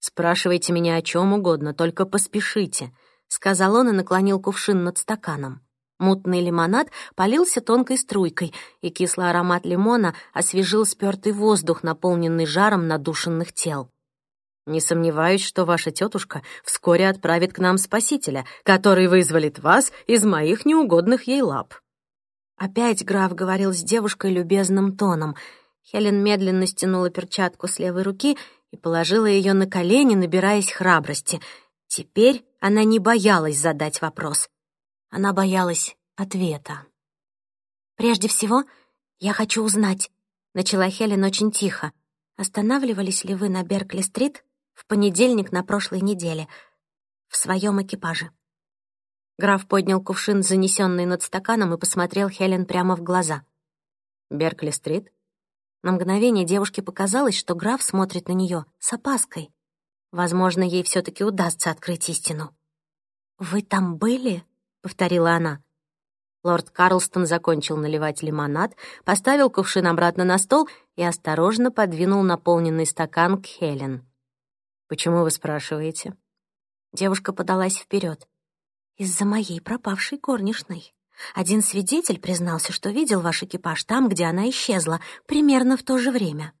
S1: «Спрашивайте меня о чем угодно, только поспешите», — сказал он и наклонил кувшин над стаканом. Мутный лимонад полился тонкой струйкой, и кислый аромат лимона освежил спёртый воздух, наполненный жаром надушенных тел. «Не сомневаюсь, что ваша тетушка вскоре отправит к нам спасителя, который вызволит вас из моих неугодных ей лап».
S2: Опять граф говорил с девушкой любезным тоном. Хелен медленно стянула перчатку с левой руки и положила ее на колени, набираясь храбрости. Теперь она не боялась задать вопрос. Она боялась ответа. «Прежде всего, я хочу узнать», — начала Хелен очень тихо, «останавливались ли вы на Беркли-стрит в понедельник на прошлой неделе в своем экипаже?» Граф поднял кувшин, занесенный над стаканом, и посмотрел Хелен прямо в глаза.
S1: «Беркли-стрит?»
S2: На мгновение девушке показалось, что граф смотрит на нее с опаской. Возможно, ей все таки удастся открыть истину. «Вы там были?» — повторила она. Лорд Карлстон закончил наливать лимонад, поставил кувшин обратно на стол и осторожно подвинул наполненный стакан к Хелен.
S1: «Почему вы спрашиваете?»
S2: Девушка подалась вперед. «Из-за моей пропавшей горничной». Один свидетель признался, что видел ваш экипаж там, где она исчезла, примерно в то же время».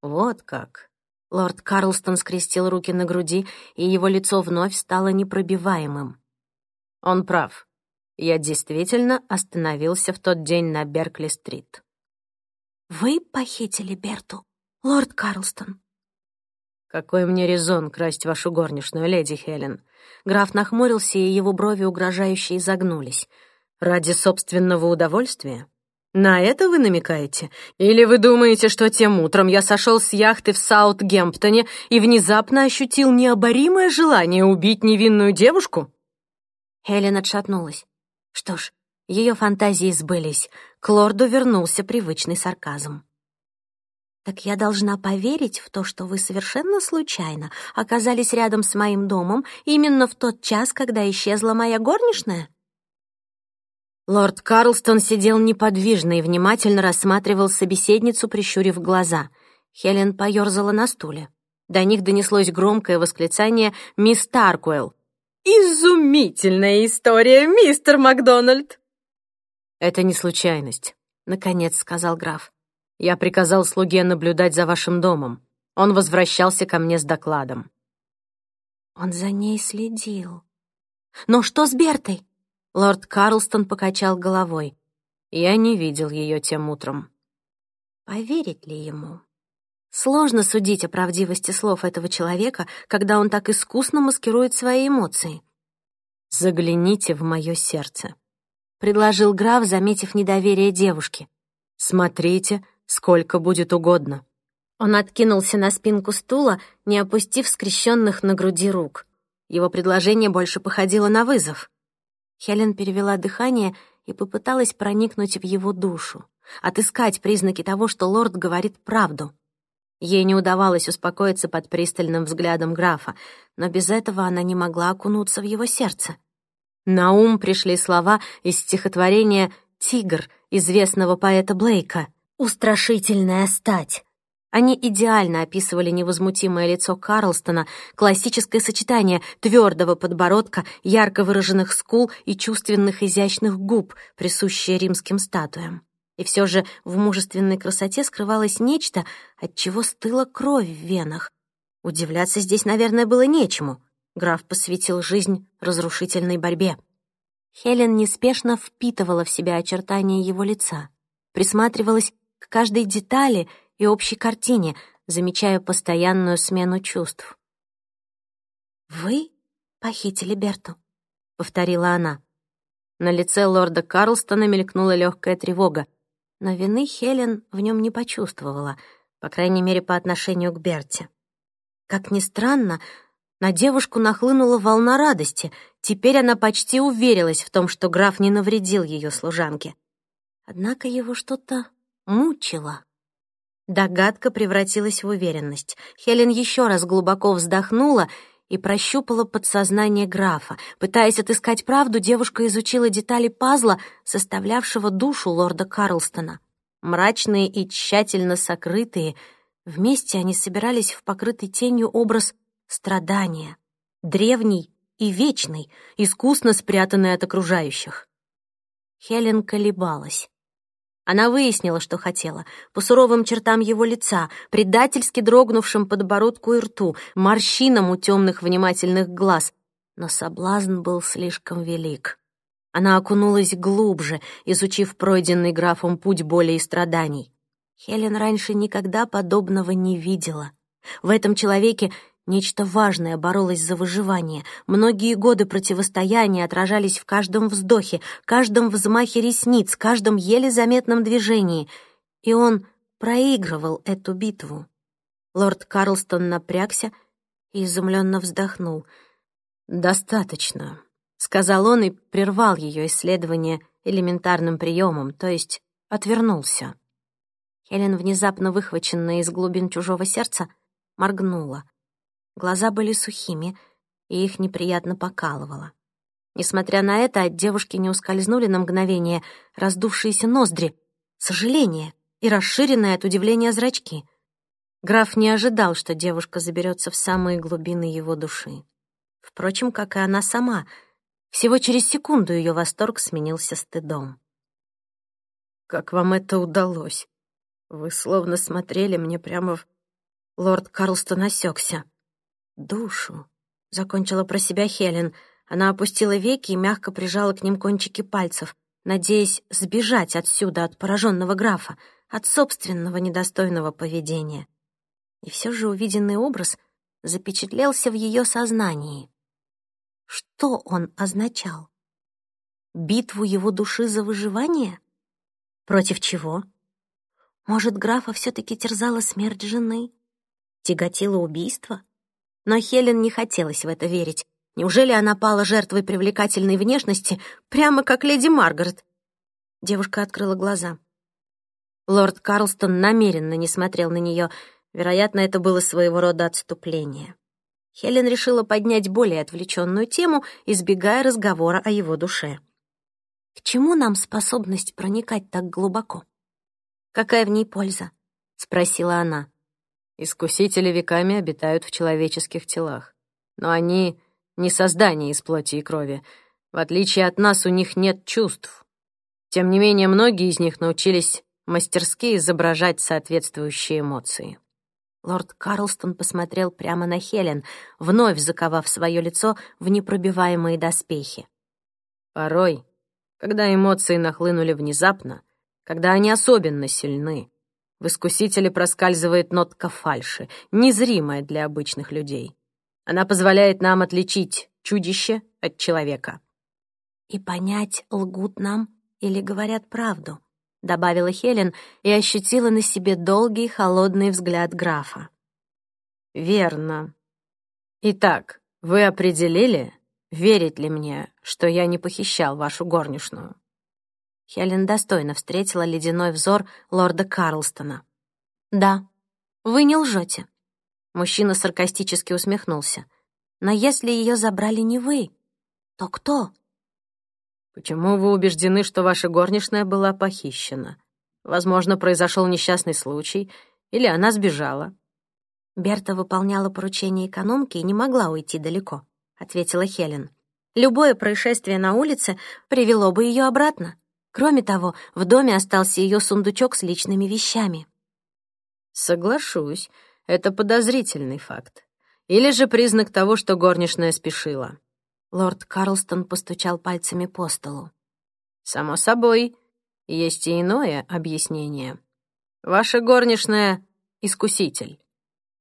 S1: «Вот как». Лорд Карлстон скрестил руки на груди, и его лицо вновь стало непробиваемым. Он прав. Я действительно остановился в тот день на Беркли-стрит.
S2: «Вы похитили Берту, лорд Карлстон?»
S1: «Какой мне резон красть вашу горничную, леди Хелен?» Граф нахмурился, и его брови угрожающе изогнулись. Ради собственного удовольствия? На это вы намекаете? Или вы думаете, что тем утром я сошел с яхты в Саутгемптоне и внезапно ощутил необоримое желание убить невинную девушку?
S2: Хелен отшатнулась. Что ж, ее фантазии сбылись. К лорду вернулся привычный сарказм. «Так я должна поверить в то, что вы совершенно случайно оказались рядом с моим домом именно в тот час, когда исчезла моя горничная?»
S1: Лорд Карлстон сидел неподвижно и внимательно рассматривал собеседницу, прищурив глаза. Хелен поёрзала на стуле. До них донеслось громкое восклицание «Мисс Таркуэлл». «Изумительная история, мистер Макдональд!» «Это не случайность», — наконец сказал граф. «Я приказал слуге наблюдать за вашим домом. Он возвращался ко мне с докладом».
S2: «Он за ней следил. Но что с Бертой?»
S1: Лорд Карлстон покачал головой. Я не видел ее тем утром.
S2: Поверить ли ему? Сложно судить о правдивости слов этого человека, когда он так искусно маскирует свои эмоции.
S1: «Загляните в мое сердце», —
S2: предложил граф, заметив недоверие девушки.
S1: «Смотрите, сколько будет угодно».
S2: Он откинулся на спинку стула, не опустив скрещенных на груди рук. Его предложение больше походило на вызов. Хелен перевела дыхание и попыталась проникнуть в его душу, отыскать признаки того, что лорд говорит правду. Ей не удавалось успокоиться под пристальным взглядом графа, но без этого она не могла окунуться в его сердце. На ум пришли слова из стихотворения «Тигр» известного поэта Блейка «Устрашительная стать». Они идеально описывали невозмутимое лицо Карлстона, классическое сочетание твердого подбородка, ярко выраженных скул и чувственных изящных губ, присущее римским статуям. И все же в мужественной красоте скрывалось нечто, от чего стыла кровь в венах. Удивляться здесь, наверное, было нечему. Граф посвятил жизнь разрушительной борьбе. Хелен неспешно впитывала в себя очертания его лица, присматривалась к каждой детали — и общей картине, замечая постоянную смену чувств. «Вы похитили Берту?» — повторила она. На лице лорда Карлстона мелькнула легкая тревога, но вины Хелен в нем не почувствовала, по крайней мере, по отношению к Берте. Как ни странно, на девушку нахлынула волна радости. Теперь она почти уверилась в том, что граф не навредил ее служанке. Однако его что-то мучило. Догадка превратилась в уверенность. Хелен еще раз глубоко вздохнула и прощупала подсознание графа. Пытаясь отыскать правду, девушка изучила детали пазла, составлявшего душу лорда Карлстона. Мрачные и тщательно сокрытые, вместе они собирались в покрытый тенью образ страдания, древний и вечный, искусно спрятанный от окружающих. Хелен колебалась. Она выяснила, что хотела, по суровым чертам его лица, предательски дрогнувшим подбородку и рту, морщинам у темных внимательных глаз. Но соблазн был слишком велик. Она окунулась глубже, изучив пройденный графом путь боли и страданий. Хелен раньше никогда подобного не видела. В этом человеке Нечто важное боролось за выживание. Многие годы противостояния отражались в каждом вздохе, каждом взмахе ресниц, каждом еле заметном движении. И он проигрывал эту битву. Лорд Карлстон напрягся и изумленно вздохнул. «Достаточно», — сказал он и прервал ее исследование элементарным приемом, то есть отвернулся. Хелен, внезапно выхваченная из глубин чужого сердца, моргнула. Глаза были сухими, и их неприятно покалывало. Несмотря на это, от девушки не ускользнули на мгновение раздувшиеся ноздри, сожаление и расширенные от удивления зрачки. Граф не ожидал, что девушка заберется в самые глубины его души. Впрочем, как и она сама, всего через секунду ее восторг сменился стыдом. «Как вам это удалось? Вы словно смотрели мне прямо в...» Лорд Карлстон осекся душу», — закончила про себя Хелен. Она опустила веки и мягко прижала к ним кончики пальцев, надеясь сбежать отсюда, от пораженного графа, от собственного недостойного поведения. И все же увиденный образ запечатлелся в ее сознании. Что он означал? Битву его души за выживание? Против чего? Может, графа все-таки терзала смерть жены? Тяготило убийство? Но Хелен не хотелось в это верить. Неужели она пала жертвой привлекательной внешности, прямо как леди Маргарет? Девушка открыла глаза. Лорд Карлстон намеренно не смотрел на нее. Вероятно, это было своего рода отступление. Хелен решила поднять более отвлеченную тему, избегая разговора о его душе. К чему нам способность проникать так глубоко? Какая в ней польза? спросила она. Искусители веками обитают в человеческих телах. Но они не создания из плоти и крови. В отличие от нас, у них нет чувств. Тем не менее, многие из них научились мастерски изображать соответствующие эмоции. Лорд Карлстон посмотрел прямо на Хелен, вновь заковав свое лицо в непробиваемые доспехи. Порой, когда эмоции нахлынули внезапно, когда они особенно сильны, в искусителе проскальзывает нотка фальши, незримая для обычных людей. Она позволяет нам отличить чудище от человека. «И понять, лгут нам или говорят правду», — добавила Хелен и ощутила на себе долгий холодный взгляд графа. «Верно. Итак, вы определили, верить ли мне, что я не похищал вашу горничную?» Хелен достойно встретила ледяной взор лорда Карлстона. «Да, вы не лжете». Мужчина саркастически усмехнулся. «Но если ее забрали не вы, то кто?» «Почему вы убеждены, что ваша горничная была похищена? Возможно, произошел несчастный случай, или она сбежала». Берта выполняла поручение экономки и не могла уйти далеко, ответила Хелен. Любое происшествие на улице привело бы ее обратно. Кроме того, в доме остался ее сундучок с личными вещами.
S1: Соглашусь, это подозрительный факт. Или же признак того, что горничная спешила.
S2: Лорд Карлстон постучал пальцами по столу.
S1: Само собой, есть и иное объяснение. Ваша горничная — искуситель.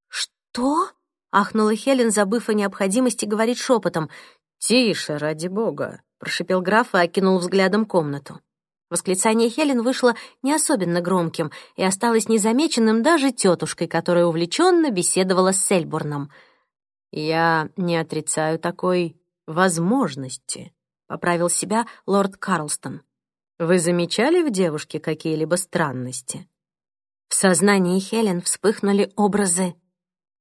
S2: «Что?» — ахнула Хелен, забыв о необходимости говорить шепотом.
S1: «Тише, ради бога!» — прошипел граф и окинул взглядом комнату. Восклицание Хелен вышло не особенно громким и осталось незамеченным даже тетушкой, которая увлеченно беседовала с Сельбурном. «Я не отрицаю такой возможности», — поправил себя лорд Карлстон. «Вы замечали в девушке какие-либо странности?» В сознании Хелен вспыхнули образы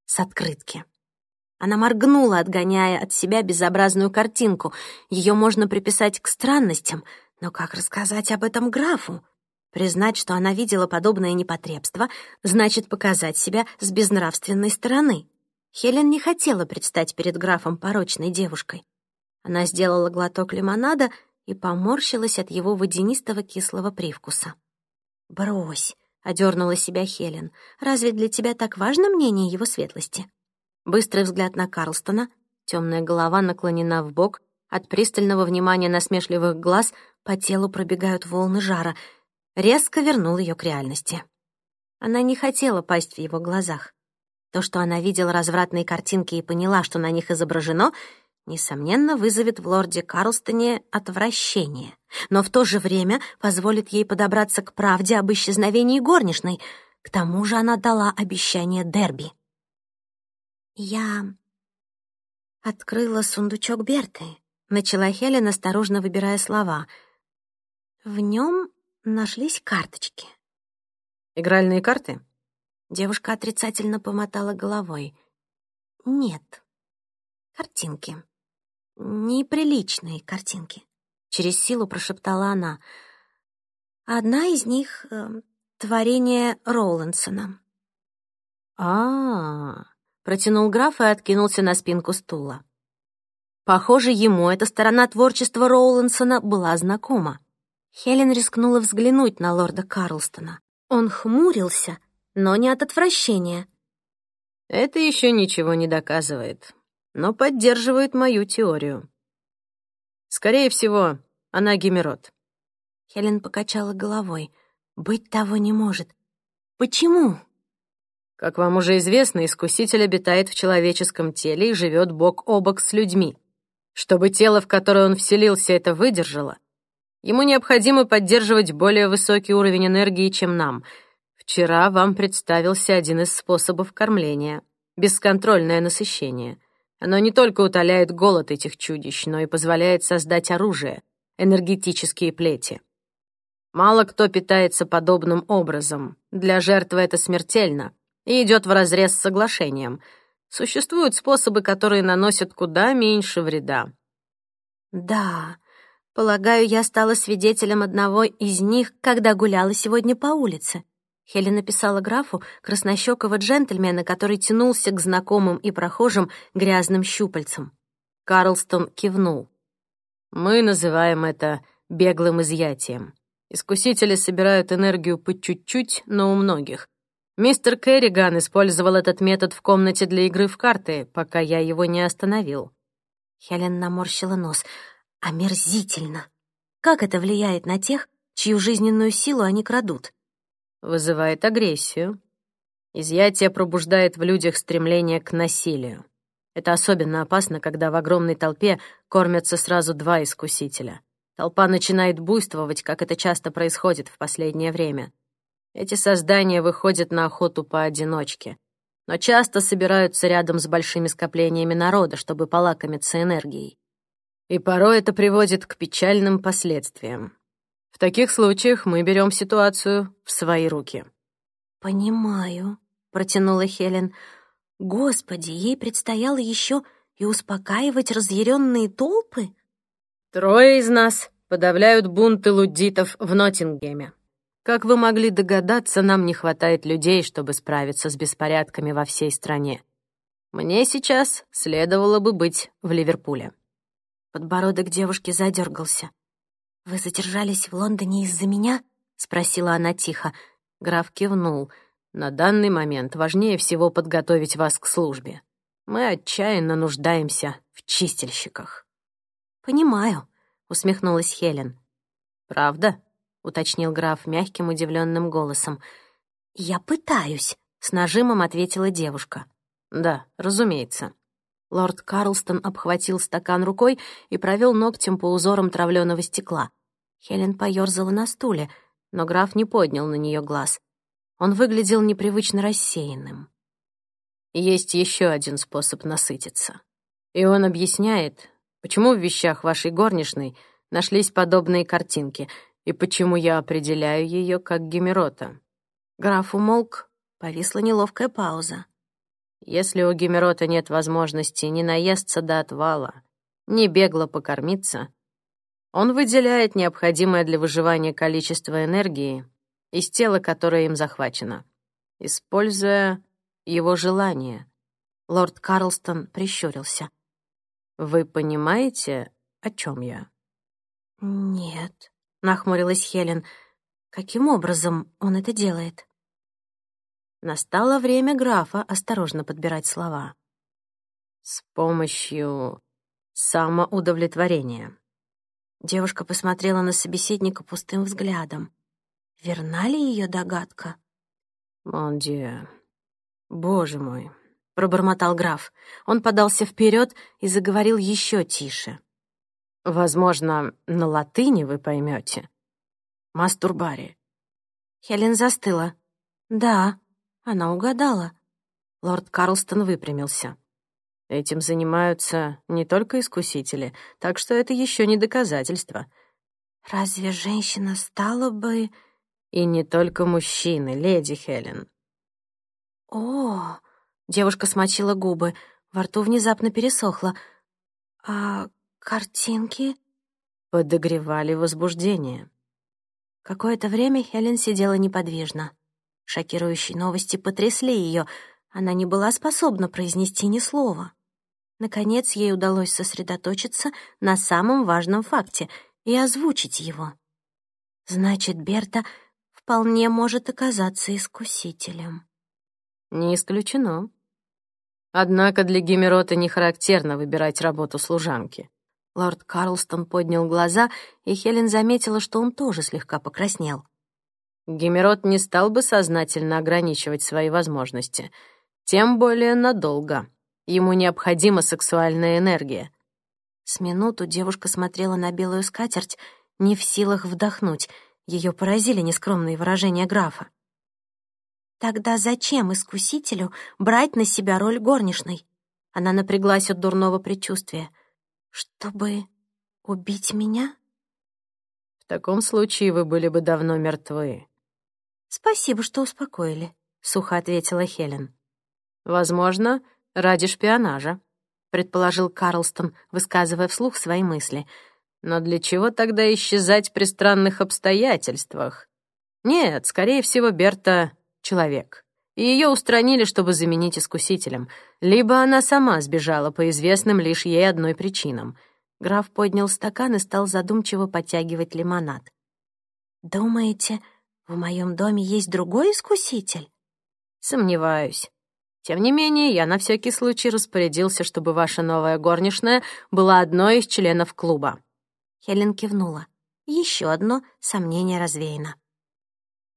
S1: с открытки. Она моргнула, отгоняя от себя безобразную картинку. Ее можно приписать к странностям, но как рассказать об этом графу? Признать, что она видела подобное непотребство, значит показать себя с безнравственной стороны. Хелен не хотела предстать перед графом порочной девушкой. Она сделала глоток лимонада и поморщилась от его водянистого кислого привкуса. «Брось», — одернула себя Хелен. «Разве для тебя так важно мнение его светлости?» Быстрый взгляд на Карлстона, темная голова наклонена в бок, от пристального внимания насмешливых глаз по телу пробегают волны жара. Резко вернул ее к реальности. Она не хотела пасть в его глазах. То, что она видела развратные картинки и поняла, что на них изображено, несомненно, вызовет в лорде Карлстоне отвращение, но в то же время позволит ей подобраться к правде об исчезновении горничной. К тому же она дала обещание Дерби. «Я открыла сундучок Берты», — начала Хелен, осторожно выбирая слова. «В нем нашлись карточки». «Игральные карты?»
S3: Девушка отрицательно помотала головой. «Нет, картинки. Неприличные картинки», — через силу прошептала она. «Одна из них э, — творение Роулансона».
S1: «А-а-а», протянул граф и откинулся на спинку стула. Похоже, ему эта сторона творчества Роулансона была знакома. Хелен рискнула взглянуть на лорда Карлстона. Он хмурился, но не от отвращения. Это еще ничего не доказывает, но поддерживает мою теорию. Скорее всего, она гемерот.
S3: Хелен покачала головой. Быть того не может. Почему?
S1: Как вам уже известно, искуситель обитает в человеческом теле и живет бок о бок с людьми. Чтобы тело, в которое он вселился, это выдержало, ему необходимо поддерживать более высокий уровень энергии, чем нам — Вчера вам представился один из способов кормления — бесконтрольное насыщение. Оно не только утоляет голод этих чудищ, но и позволяет создать оружие — энергетические плети. Мало кто питается подобным образом. Для жертвы это смертельно и идет вразрез с соглашением. Существуют способы, которые наносят куда меньше вреда.
S3: Да, полагаю, я стала свидетелем одного из них, когда гуляла сегодня по улице. Хелен написала графу краснощекого джентльмена, который тянулся к знакомым и прохожим грязным щупальцам. Карлстон кивнул.
S1: «Мы называем это беглым изъятием. Искусители собирают энергию по чуть-чуть, но у многих. Мистер Керриган использовал этот метод в комнате для игры в карты, пока я его не остановил».
S3: Хелен наморщила нос. «Омерзительно! Как это влияет на тех, чью жизненную силу они крадут?»
S1: вызывает агрессию. Изъятие пробуждает в людях стремление к насилию. Это особенно опасно, когда в огромной толпе кормятся сразу два искусителя. Толпа начинает буйствовать, как это часто происходит в последнее время. Эти создания выходят на охоту поодиночке, но часто собираются рядом с большими скоплениями народа, чтобы полакомиться энергией. И порой это приводит к печальным последствиям. В таких случаях мы берем ситуацию в свои руки.
S3: «Понимаю», — протянула Хелен. «Господи, ей предстояло еще и успокаивать разъяренные толпы?»
S1: «Трое из нас подавляют бунты луддитов в Ноттингеме. Как вы могли догадаться, нам не хватает людей, чтобы справиться с беспорядками во всей стране. Мне сейчас следовало бы быть в Ливерпуле».
S3: Подбородок девушки задергался. «Вы задержались в Лондоне из-за меня?» — спросила она тихо.
S1: Граф кивнул. «На данный момент важнее всего подготовить вас к службе. Мы отчаянно нуждаемся в чистильщиках».
S3: «Понимаю», — усмехнулась Хелен.
S1: «Правда?» — уточнил граф мягким удивленным голосом.
S3: «Я пытаюсь», — с нажимом ответила девушка.
S1: «Да, разумеется». Лорд Карлстон обхватил стакан рукой и провел ногтем по узорам травленого стекла. Хелен поёрзала на стуле, но граф не поднял на нее глаз. Он выглядел непривычно рассеянным. Есть еще один способ насытиться. И он объясняет, почему в вещах вашей горничной нашлись подобные картинки и почему я определяю ее как Гемерота.
S2: Граф умолк, повисла неловкая пауза.
S1: Если у Гемерота нет возможности ни наесться до отвала, ни бегло покормиться, он выделяет необходимое для выживания количество энергии из тела, которое им захвачено, используя его желание.
S2: Лорд Карлстон прищурился.
S1: «Вы понимаете, о чем я?»
S2: «Нет», — нахмурилась Хелен. «Каким образом он это делает?»
S1: Настало время графа осторожно подбирать слова. «С помощью самоудовлетворения».
S2: Девушка посмотрела на собеседника пустым взглядом. Верна ли ее догадка?
S1: «Мон Боже мой!» — пробормотал граф. Он подался вперед и заговорил еще тише. «Возможно, на латыни вы поймете. Мастурбари».
S2: Хелен застыла. «Да, она угадала».
S1: Лорд Карлстон выпрямился. Этим занимаются не только искусители, так что это еще не доказательство.
S2: «Разве женщина стала бы...»
S1: «И не только мужчины, леди Хелен».
S2: «О!» — девушка смочила губы, во рту внезапно пересохло. «А картинки?»
S1: Подогревали возбуждение.
S2: Какое-то время Хелен сидела неподвижно. Шокирующие новости потрясли ее. Она не была способна произнести ни слова. Наконец ей удалось сосредоточиться на самом важном факте и озвучить его. Значит, Берта вполне может оказаться искусителем.
S1: Не исключено. Однако для Гемерота не характерно выбирать работу служанки.
S2: Лорд Карлстон поднял глаза, и Хелен заметила, что он тоже слегка покраснел.
S1: Гемерот не стал бы сознательно ограничивать свои возможности, тем более надолго. Ему необходима сексуальная энергия.
S2: С минуту девушка смотрела на белую скатерть, не в силах вдохнуть. Ее поразили нескромные выражения графа. Тогда зачем искусителю брать на себя роль горничной? Она напряглась от дурного предчувствия. Чтобы убить меня?
S1: В таком случае вы были бы давно мертвы.
S2: «Спасибо, что успокоили», — сухо ответила Хелен.
S1: «Возможно, ради шпионажа», — предположил Карлстон, высказывая вслух свои мысли. «Но для чего тогда исчезать при странных обстоятельствах? Нет, скорее всего, Берта — человек. И ее устранили, чтобы заменить искусителем. Либо она сама сбежала по известным лишь ей одной причинам». Граф поднял стакан и стал задумчиво подтягивать лимонад.
S2: «Думаете, в моем доме есть другой искуситель?
S1: Сомневаюсь. Тем не менее, я на всякий случай распорядился, чтобы ваша новая горничная была одной из членов клуба.
S2: Хелен кивнула. Еще одно сомнение развеяно.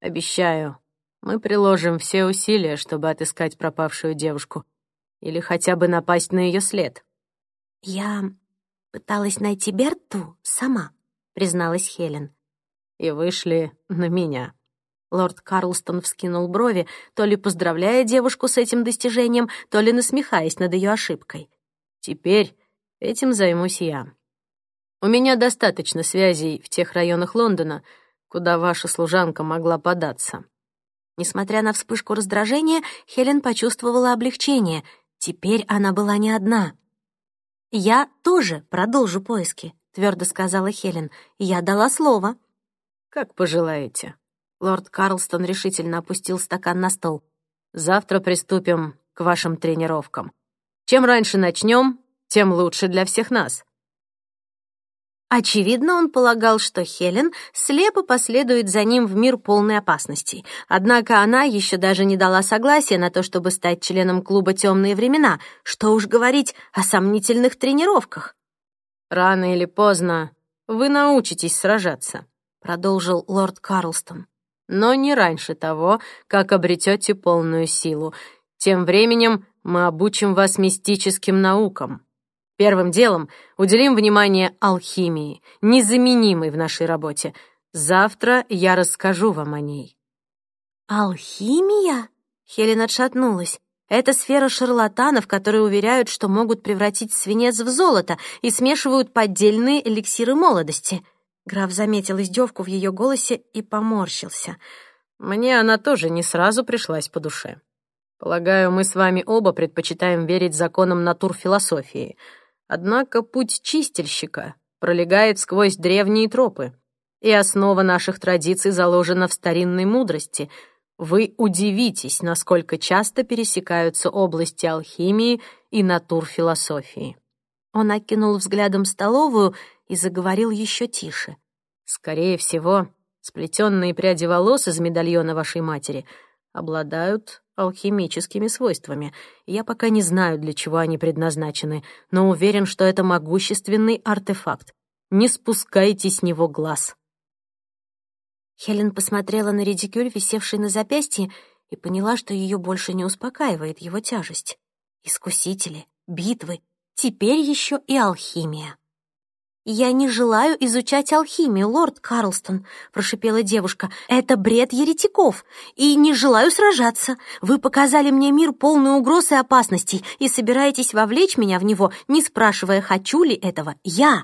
S1: Обещаю, мы приложим все усилия, чтобы отыскать пропавшую девушку. Или хотя бы напасть на ее след.
S2: Я пыталась найти Берту сама, призналась Хелен.
S1: И вышли на меня. Лорд Карлстон вскинул брови, то ли поздравляя девушку с этим достижением, то ли насмехаясь над ее ошибкой. «Теперь этим займусь я. У меня достаточно связей в тех районах Лондона, куда ваша служанка могла податься».
S2: Несмотря на вспышку раздражения, Хелен почувствовала облегчение. Теперь она была не одна. «Я тоже продолжу поиски», — твердо сказала Хелен. «Я дала слово».
S1: «Как пожелаете», Лорд Карлстон решительно опустил стакан на стол. «Завтра приступим к вашим тренировкам. Чем раньше начнем, тем лучше для всех нас».
S2: Очевидно, он полагал, что Хелен слепо последует за ним в мир полной опасностей. Однако она еще даже не дала согласия на то, чтобы стать членом клуба «Темные времена». Что уж говорить о сомнительных тренировках.
S1: «Рано или поздно вы научитесь сражаться», — продолжил лорд Карлстон но не раньше того, как обретете полную силу. Тем временем мы обучим вас мистическим наукам. Первым делом уделим внимание алхимии, незаменимой в нашей работе. Завтра я расскажу вам о ней».
S2: «Алхимия?» Хелен отшатнулась. Это сфера шарлатанов, которые уверяют, что могут превратить свинец в золото и смешивают поддельные эликсиры молодости. Граф заметил издевку в ее голосе и поморщился.
S1: Мне она тоже не сразу пришлась по душе. Полагаю, мы с вами оба предпочитаем верить законам натурфилософии. Однако путь чистильщика пролегает сквозь древние тропы, и основа наших традиций заложена в старинной мудрости — вы удивитесь, насколько часто пересекаются области алхимии и натурфилософии.
S2: Он окинул взглядом столовую и заговорил еще тише.
S1: Скорее всего, сплетенные пряди волос из медальона вашей матери обладают алхимическими свойствами. Я пока не знаю, для чего они предназначены, но уверен, что это могущественный артефакт. Не спускайте с него глаз.
S2: Хелен посмотрела на редикюль, висевший на запястье, и поняла, что ее больше не успокаивает его тяжесть. Искусители, битвы, теперь еще и алхимия. «Я не желаю изучать алхимию, лорд Карлстон», — прошипела девушка. «Это бред еретиков, и не желаю сражаться. Вы показали мне мир полный угроз и опасностей и собираетесь вовлечь меня в него, не спрашивая, хочу ли этого я».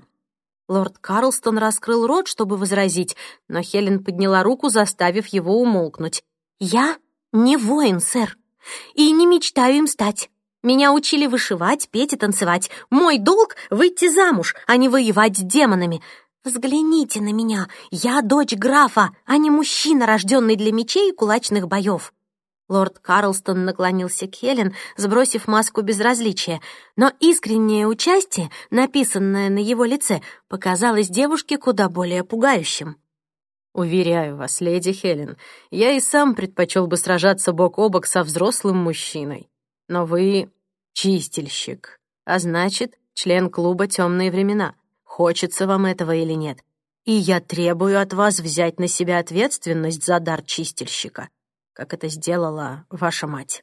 S2: Лорд Карлстон раскрыл рот, чтобы возразить, но Хелен подняла руку, заставив его умолкнуть. «Я не воин, сэр, и не мечтаю им стать. Меня учили вышивать, петь и танцевать. Мой долг — выйти замуж, а не воевать с демонами. Взгляните на меня, я дочь графа, а не мужчина, рожденный для мечей и кулачных боев. Лорд Карлстон наклонился к Хелен, сбросив маску безразличия, но искреннее участие, написанное на его лице, показалось девушке куда более пугающим.
S1: «Уверяю вас, леди Хелен, я и сам предпочел бы сражаться бок о бок со взрослым мужчиной. Но вы чистильщик, а значит, член клуба «Темные времена». Хочется вам этого или нет? И я требую от вас взять на себя ответственность за дар чистильщика как это сделала ваша мать.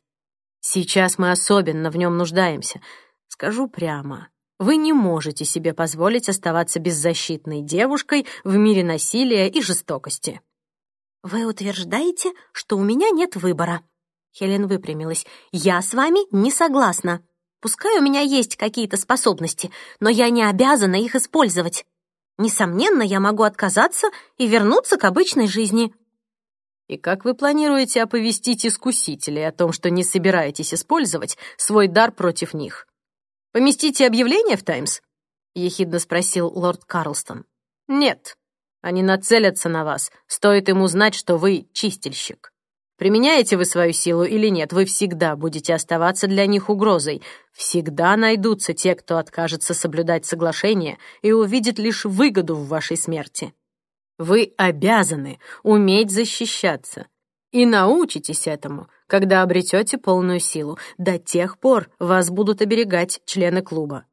S1: Сейчас мы особенно в нем нуждаемся. Скажу прямо, вы не можете себе позволить оставаться беззащитной девушкой в мире насилия и жестокости.
S2: Вы утверждаете, что у меня нет выбора. Хелен выпрямилась. Я с вами не согласна. Пускай у меня есть какие-то способности, но я не обязана их использовать. Несомненно, я могу отказаться и вернуться к обычной жизни.
S1: И как вы планируете оповестить искусителей о том, что не собираетесь использовать свой дар против них? Поместите объявление в «Таймс»?» — ехидно спросил лорд Карлстон. «Нет, они нацелятся на вас, стоит им узнать, что вы чистильщик. Применяете вы свою силу или нет, вы всегда будете оставаться для них угрозой. Всегда найдутся те, кто откажется соблюдать соглашение и увидит лишь выгоду в вашей смерти. Вы обязаны уметь защищаться. И научитесь этому, когда обретете полную силу. До тех пор вас будут оберегать члены клуба.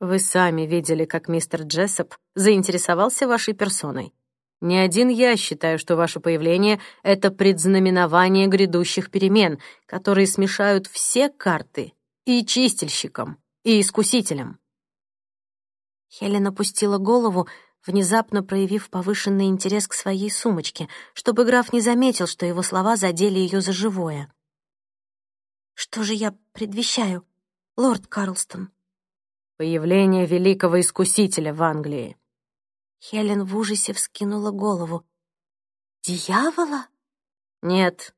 S1: Вы сами видели, как мистер Джессоп заинтересовался вашей персоной. Не один я считаю, что ваше появление — это предзнаменование грядущих перемен, которые смешают все карты и чистильщикам, и искусителям.
S2: Хелен опустила голову, внезапно проявив повышенный интерес к своей сумочке, чтобы граф не заметил, что его слова задели ее за живое. «Что же я предвещаю, лорд Карлстон?»
S1: «Появление великого искусителя в Англии».
S2: Хелен в ужасе вскинула голову. «Дьявола?»
S1: «Нет,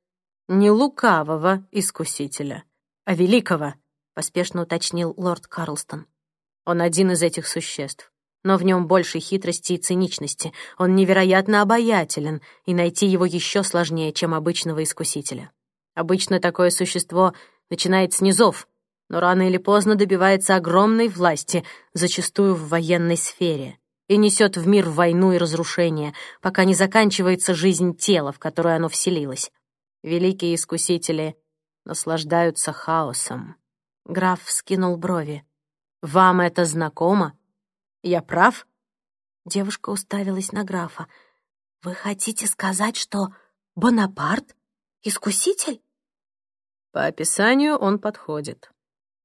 S1: не лукавого искусителя, а великого», — поспешно уточнил лорд Карлстон. «Он один из этих существ но в нем больше хитрости и циничности. Он невероятно обаятелен, и найти его еще сложнее, чем обычного искусителя. Обычно такое существо начинает с низов, но рано или поздно добивается огромной власти, зачастую в военной сфере, и несет в мир войну и разрушение, пока не заканчивается жизнь тела, в которое оно вселилось. Великие искусители наслаждаются хаосом. Граф вскинул брови. «Вам это знакомо?» Я прав?»
S2: Девушка уставилась на графа. «Вы хотите сказать, что Бонапарт — искуситель?»
S1: По описанию он подходит.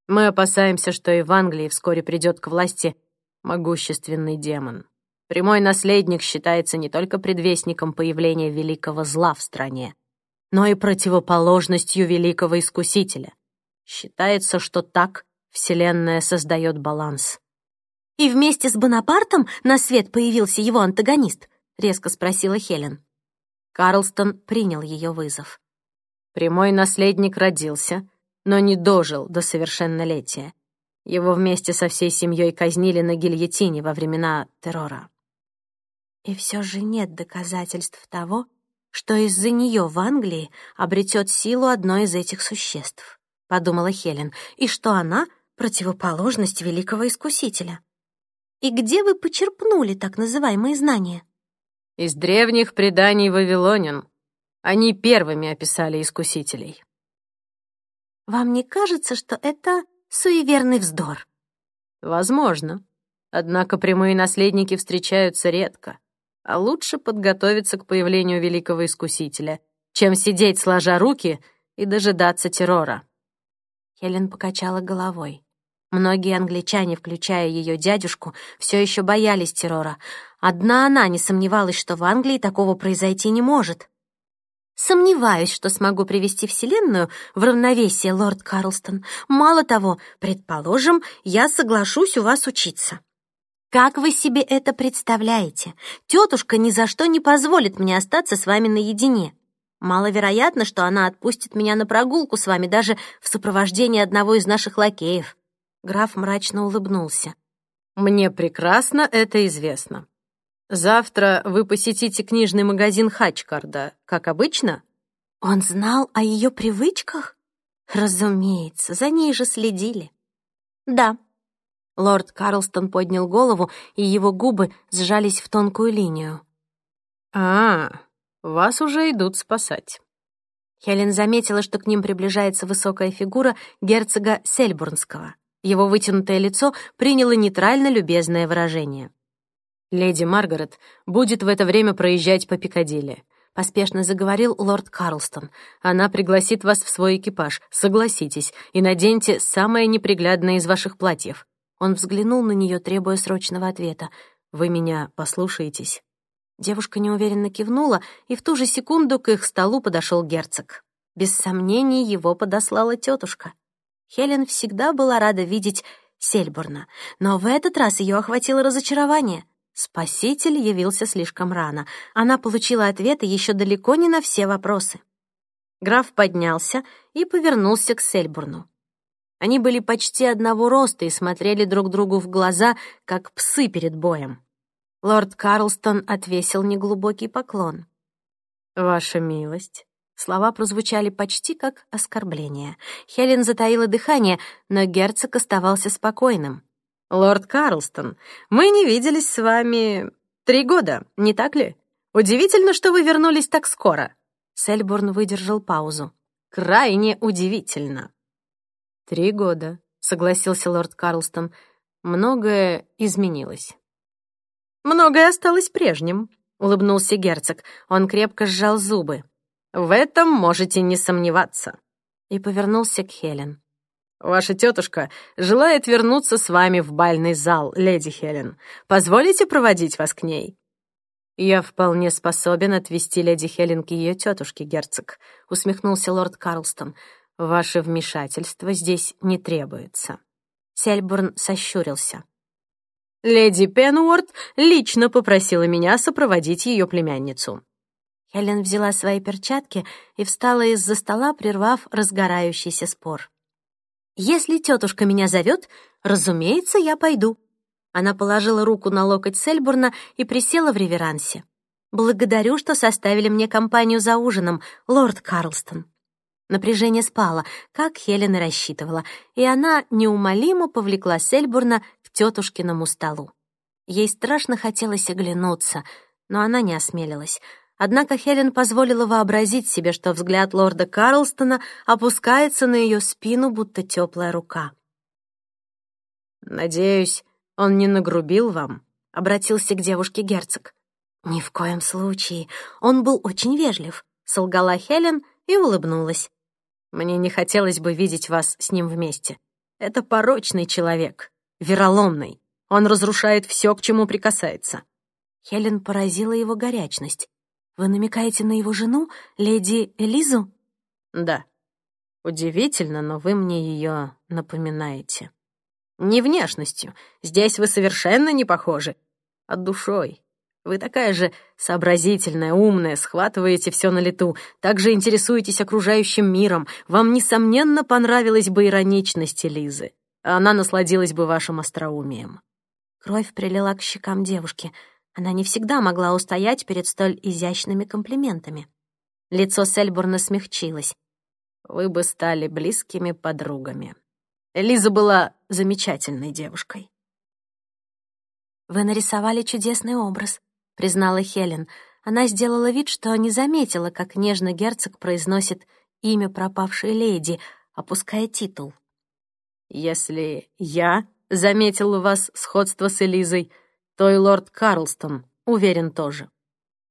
S1: Мы опасаемся, что и в Англии вскоре придет к власти могущественный демон. Прямой наследник считается не только предвестником появления великого зла в стране, но и противоположностью великого искусителя. Считается, что так Вселенная создает баланс.
S2: «И вместе с Бонапартом на свет появился его антагонист?» — резко спросила Хелен.
S1: Карлстон принял ее вызов. Прямой наследник родился, но не дожил до совершеннолетия. Его вместе со всей семьей казнили на гильотине во времена террора.
S2: И все же нет доказательств того, что из-за нее в Англии обретет силу одно из этих существ, подумала Хелен, и что она — противоположность великого искусителя. И где вы почерпнули так называемые знания?
S1: Из древних преданий вавилонян. Они первыми описали искусителей.
S2: Вам не кажется, что это суеверный вздор?
S1: Возможно. Однако прямые наследники встречаются редко а лучше подготовиться к появлению великого искусителя, чем сидеть сложа руки и дожидаться террора.
S2: Хелен покачала головой. Многие англичане, включая ее дядюшку, все еще боялись террора. Одна она не сомневалась, что в Англии такого произойти не может. Сомневаюсь, что смогу привести Вселенную в равновесие, лорд Карлстон. Мало того, предположим, я соглашусь у вас учиться. Как вы себе это представляете? Тетушка ни за что не позволит мне остаться с вами наедине. Маловероятно, что она отпустит меня на прогулку с вами даже в сопровождении одного из наших лакеев. Граф мрачно улыбнулся.
S1: Мне прекрасно это известно. Завтра вы посетите книжный магазин Хачкарда, как обычно?
S2: Он знал о ее привычках? Разумеется, за ней же следили. Да, Лорд Карлстон поднял голову, и его губы сжались в тонкую линию.
S1: «А, вас уже идут спасать».
S2: Хелен заметила, что к ним приближается высокая фигура герцога Сельбурнского. Его вытянутое лицо приняло нейтрально-любезное выражение.
S1: «Леди Маргарет будет в это время проезжать по Пикадилли», — поспешно заговорил лорд Карлстон. «Она пригласит вас в свой экипаж, согласитесь, и наденьте самое неприглядное из ваших платьев. Он взглянул на нее, требуя срочного ответа. «Вы меня послушаетесь?»
S2: Девушка неуверенно кивнула, и в ту же секунду к их столу подошел герцог. Без сомнений, его подослала тетушка. Хелен всегда была рада видеть Сельбурна, но в этот раз ее охватило разочарование. Спаситель явился слишком рано. Она получила ответы еще далеко не на все вопросы. Граф поднялся и повернулся к Сельбурну. Они были почти одного роста и смотрели друг другу в глаза, как псы перед боем. Лорд Карлстон отвесил неглубокий поклон.
S1: «Ваша милость».
S2: Слова прозвучали почти как оскорбление. Хелен затаила дыхание, но герцог оставался спокойным.
S1: «Лорд Карлстон, мы не виделись с вами три года, не так ли? Удивительно, что вы вернулись так скоро».
S2: Сельборн выдержал паузу.
S1: «Крайне удивительно».
S2: «Три года», — согласился лорд Карлстон. «Многое изменилось».
S1: «Многое осталось прежним», — улыбнулся герцог. Он крепко сжал зубы. «В этом можете не сомневаться».
S2: И повернулся к Хелен.
S1: «Ваша тетушка желает вернуться с вами в бальный зал, леди Хелен. Позволите проводить вас к ней?»
S2: «Я вполне способен отвести леди Хелен к ее тетушке, герцог», — усмехнулся лорд Карлстон. Ваше вмешательство здесь не требуется». Сельбурн сощурился.
S1: «Леди Пенуорт лично попросила меня сопроводить ее племянницу».
S2: Хелен взяла свои перчатки и встала из-за стола, прервав разгорающийся спор. «Если тетушка меня зовет, разумеется, я пойду». Она положила руку на локоть Сельбурна и присела в реверансе. «Благодарю, что составили мне компанию за ужином, лорд Карлстон». Напряжение спало, как Хелен и рассчитывала, и она неумолимо повлекла Сельбурна к тетушкиному столу. Ей страшно хотелось оглянуться, но она не осмелилась. Однако Хелен позволила вообразить себе, что взгляд лорда Карлстона опускается на ее спину, будто теплая рука.
S1: «Надеюсь, он не нагрубил вам?»
S2: — обратился к девушке герцог. «Ни в коем случае. Он был очень вежлив», — солгала Хелен и улыбнулась.
S1: Мне не хотелось бы видеть вас с ним вместе. Это порочный человек, вероломный. Он разрушает все, к чему прикасается».
S2: Хелен поразила его горячность. «Вы намекаете на его жену, леди Элизу?»
S1: «Да. Удивительно, но вы мне ее напоминаете. Не внешностью. Здесь вы совершенно не похожи, а душой. Вы такая же сообразительная, умная, схватываете все на лету, также интересуетесь окружающим миром. Вам, несомненно, понравилась бы ироничность Элизы. Она насладилась бы вашим остроумием».
S2: Кровь прилила к щекам девушки. Она не всегда могла устоять перед столь изящными комплиментами. Лицо Сельбурна смягчилось.
S1: «Вы бы стали близкими подругами. Элиза была замечательной девушкой».
S2: «Вы нарисовали чудесный образ», — признала Хелен. Она сделала вид, что не заметила, как нежно герцог произносит имя пропавшей леди, опуская титул.
S1: «Если я заметил у вас сходство с Элизой, то и лорд Карлстон, уверен, тоже.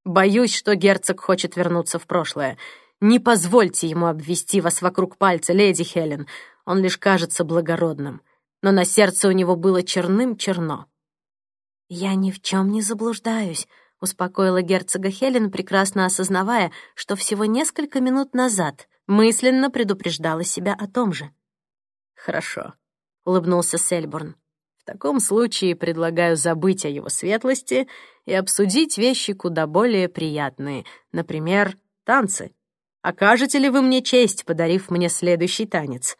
S1: Боюсь, что герцог хочет вернуться в прошлое. Не позвольте ему обвести вас вокруг пальца, леди Хелен. Он лишь кажется благородным, но на сердце у него было черным-черно.
S2: «Я ни в чем не заблуждаюсь», — успокоила герцога Хелен, прекрасно осознавая, что всего несколько минут назад мысленно предупреждала себя о том же.
S1: «Хорошо», — улыбнулся Сельборн. «В таком случае предлагаю забыть о его светлости и обсудить вещи куда более приятные, например, танцы. Окажете ли вы мне честь, подарив мне следующий танец?»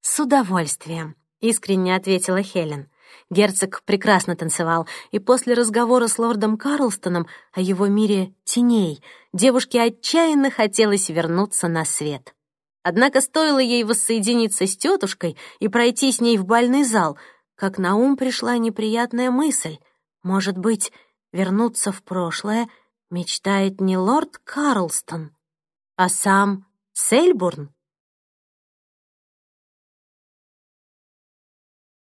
S2: «С удовольствием», — искренне ответила Хелен. Герцог прекрасно танцевал, и после разговора с лордом Карлстоном о его мире теней девушке отчаянно хотелось вернуться на свет. Однако стоило ей воссоединиться с тетушкой и пройти с ней в бальный зал, как на ум пришла неприятная мысль. Может быть, вернуться в прошлое мечтает не лорд Карлстон, а сам Сельбурн?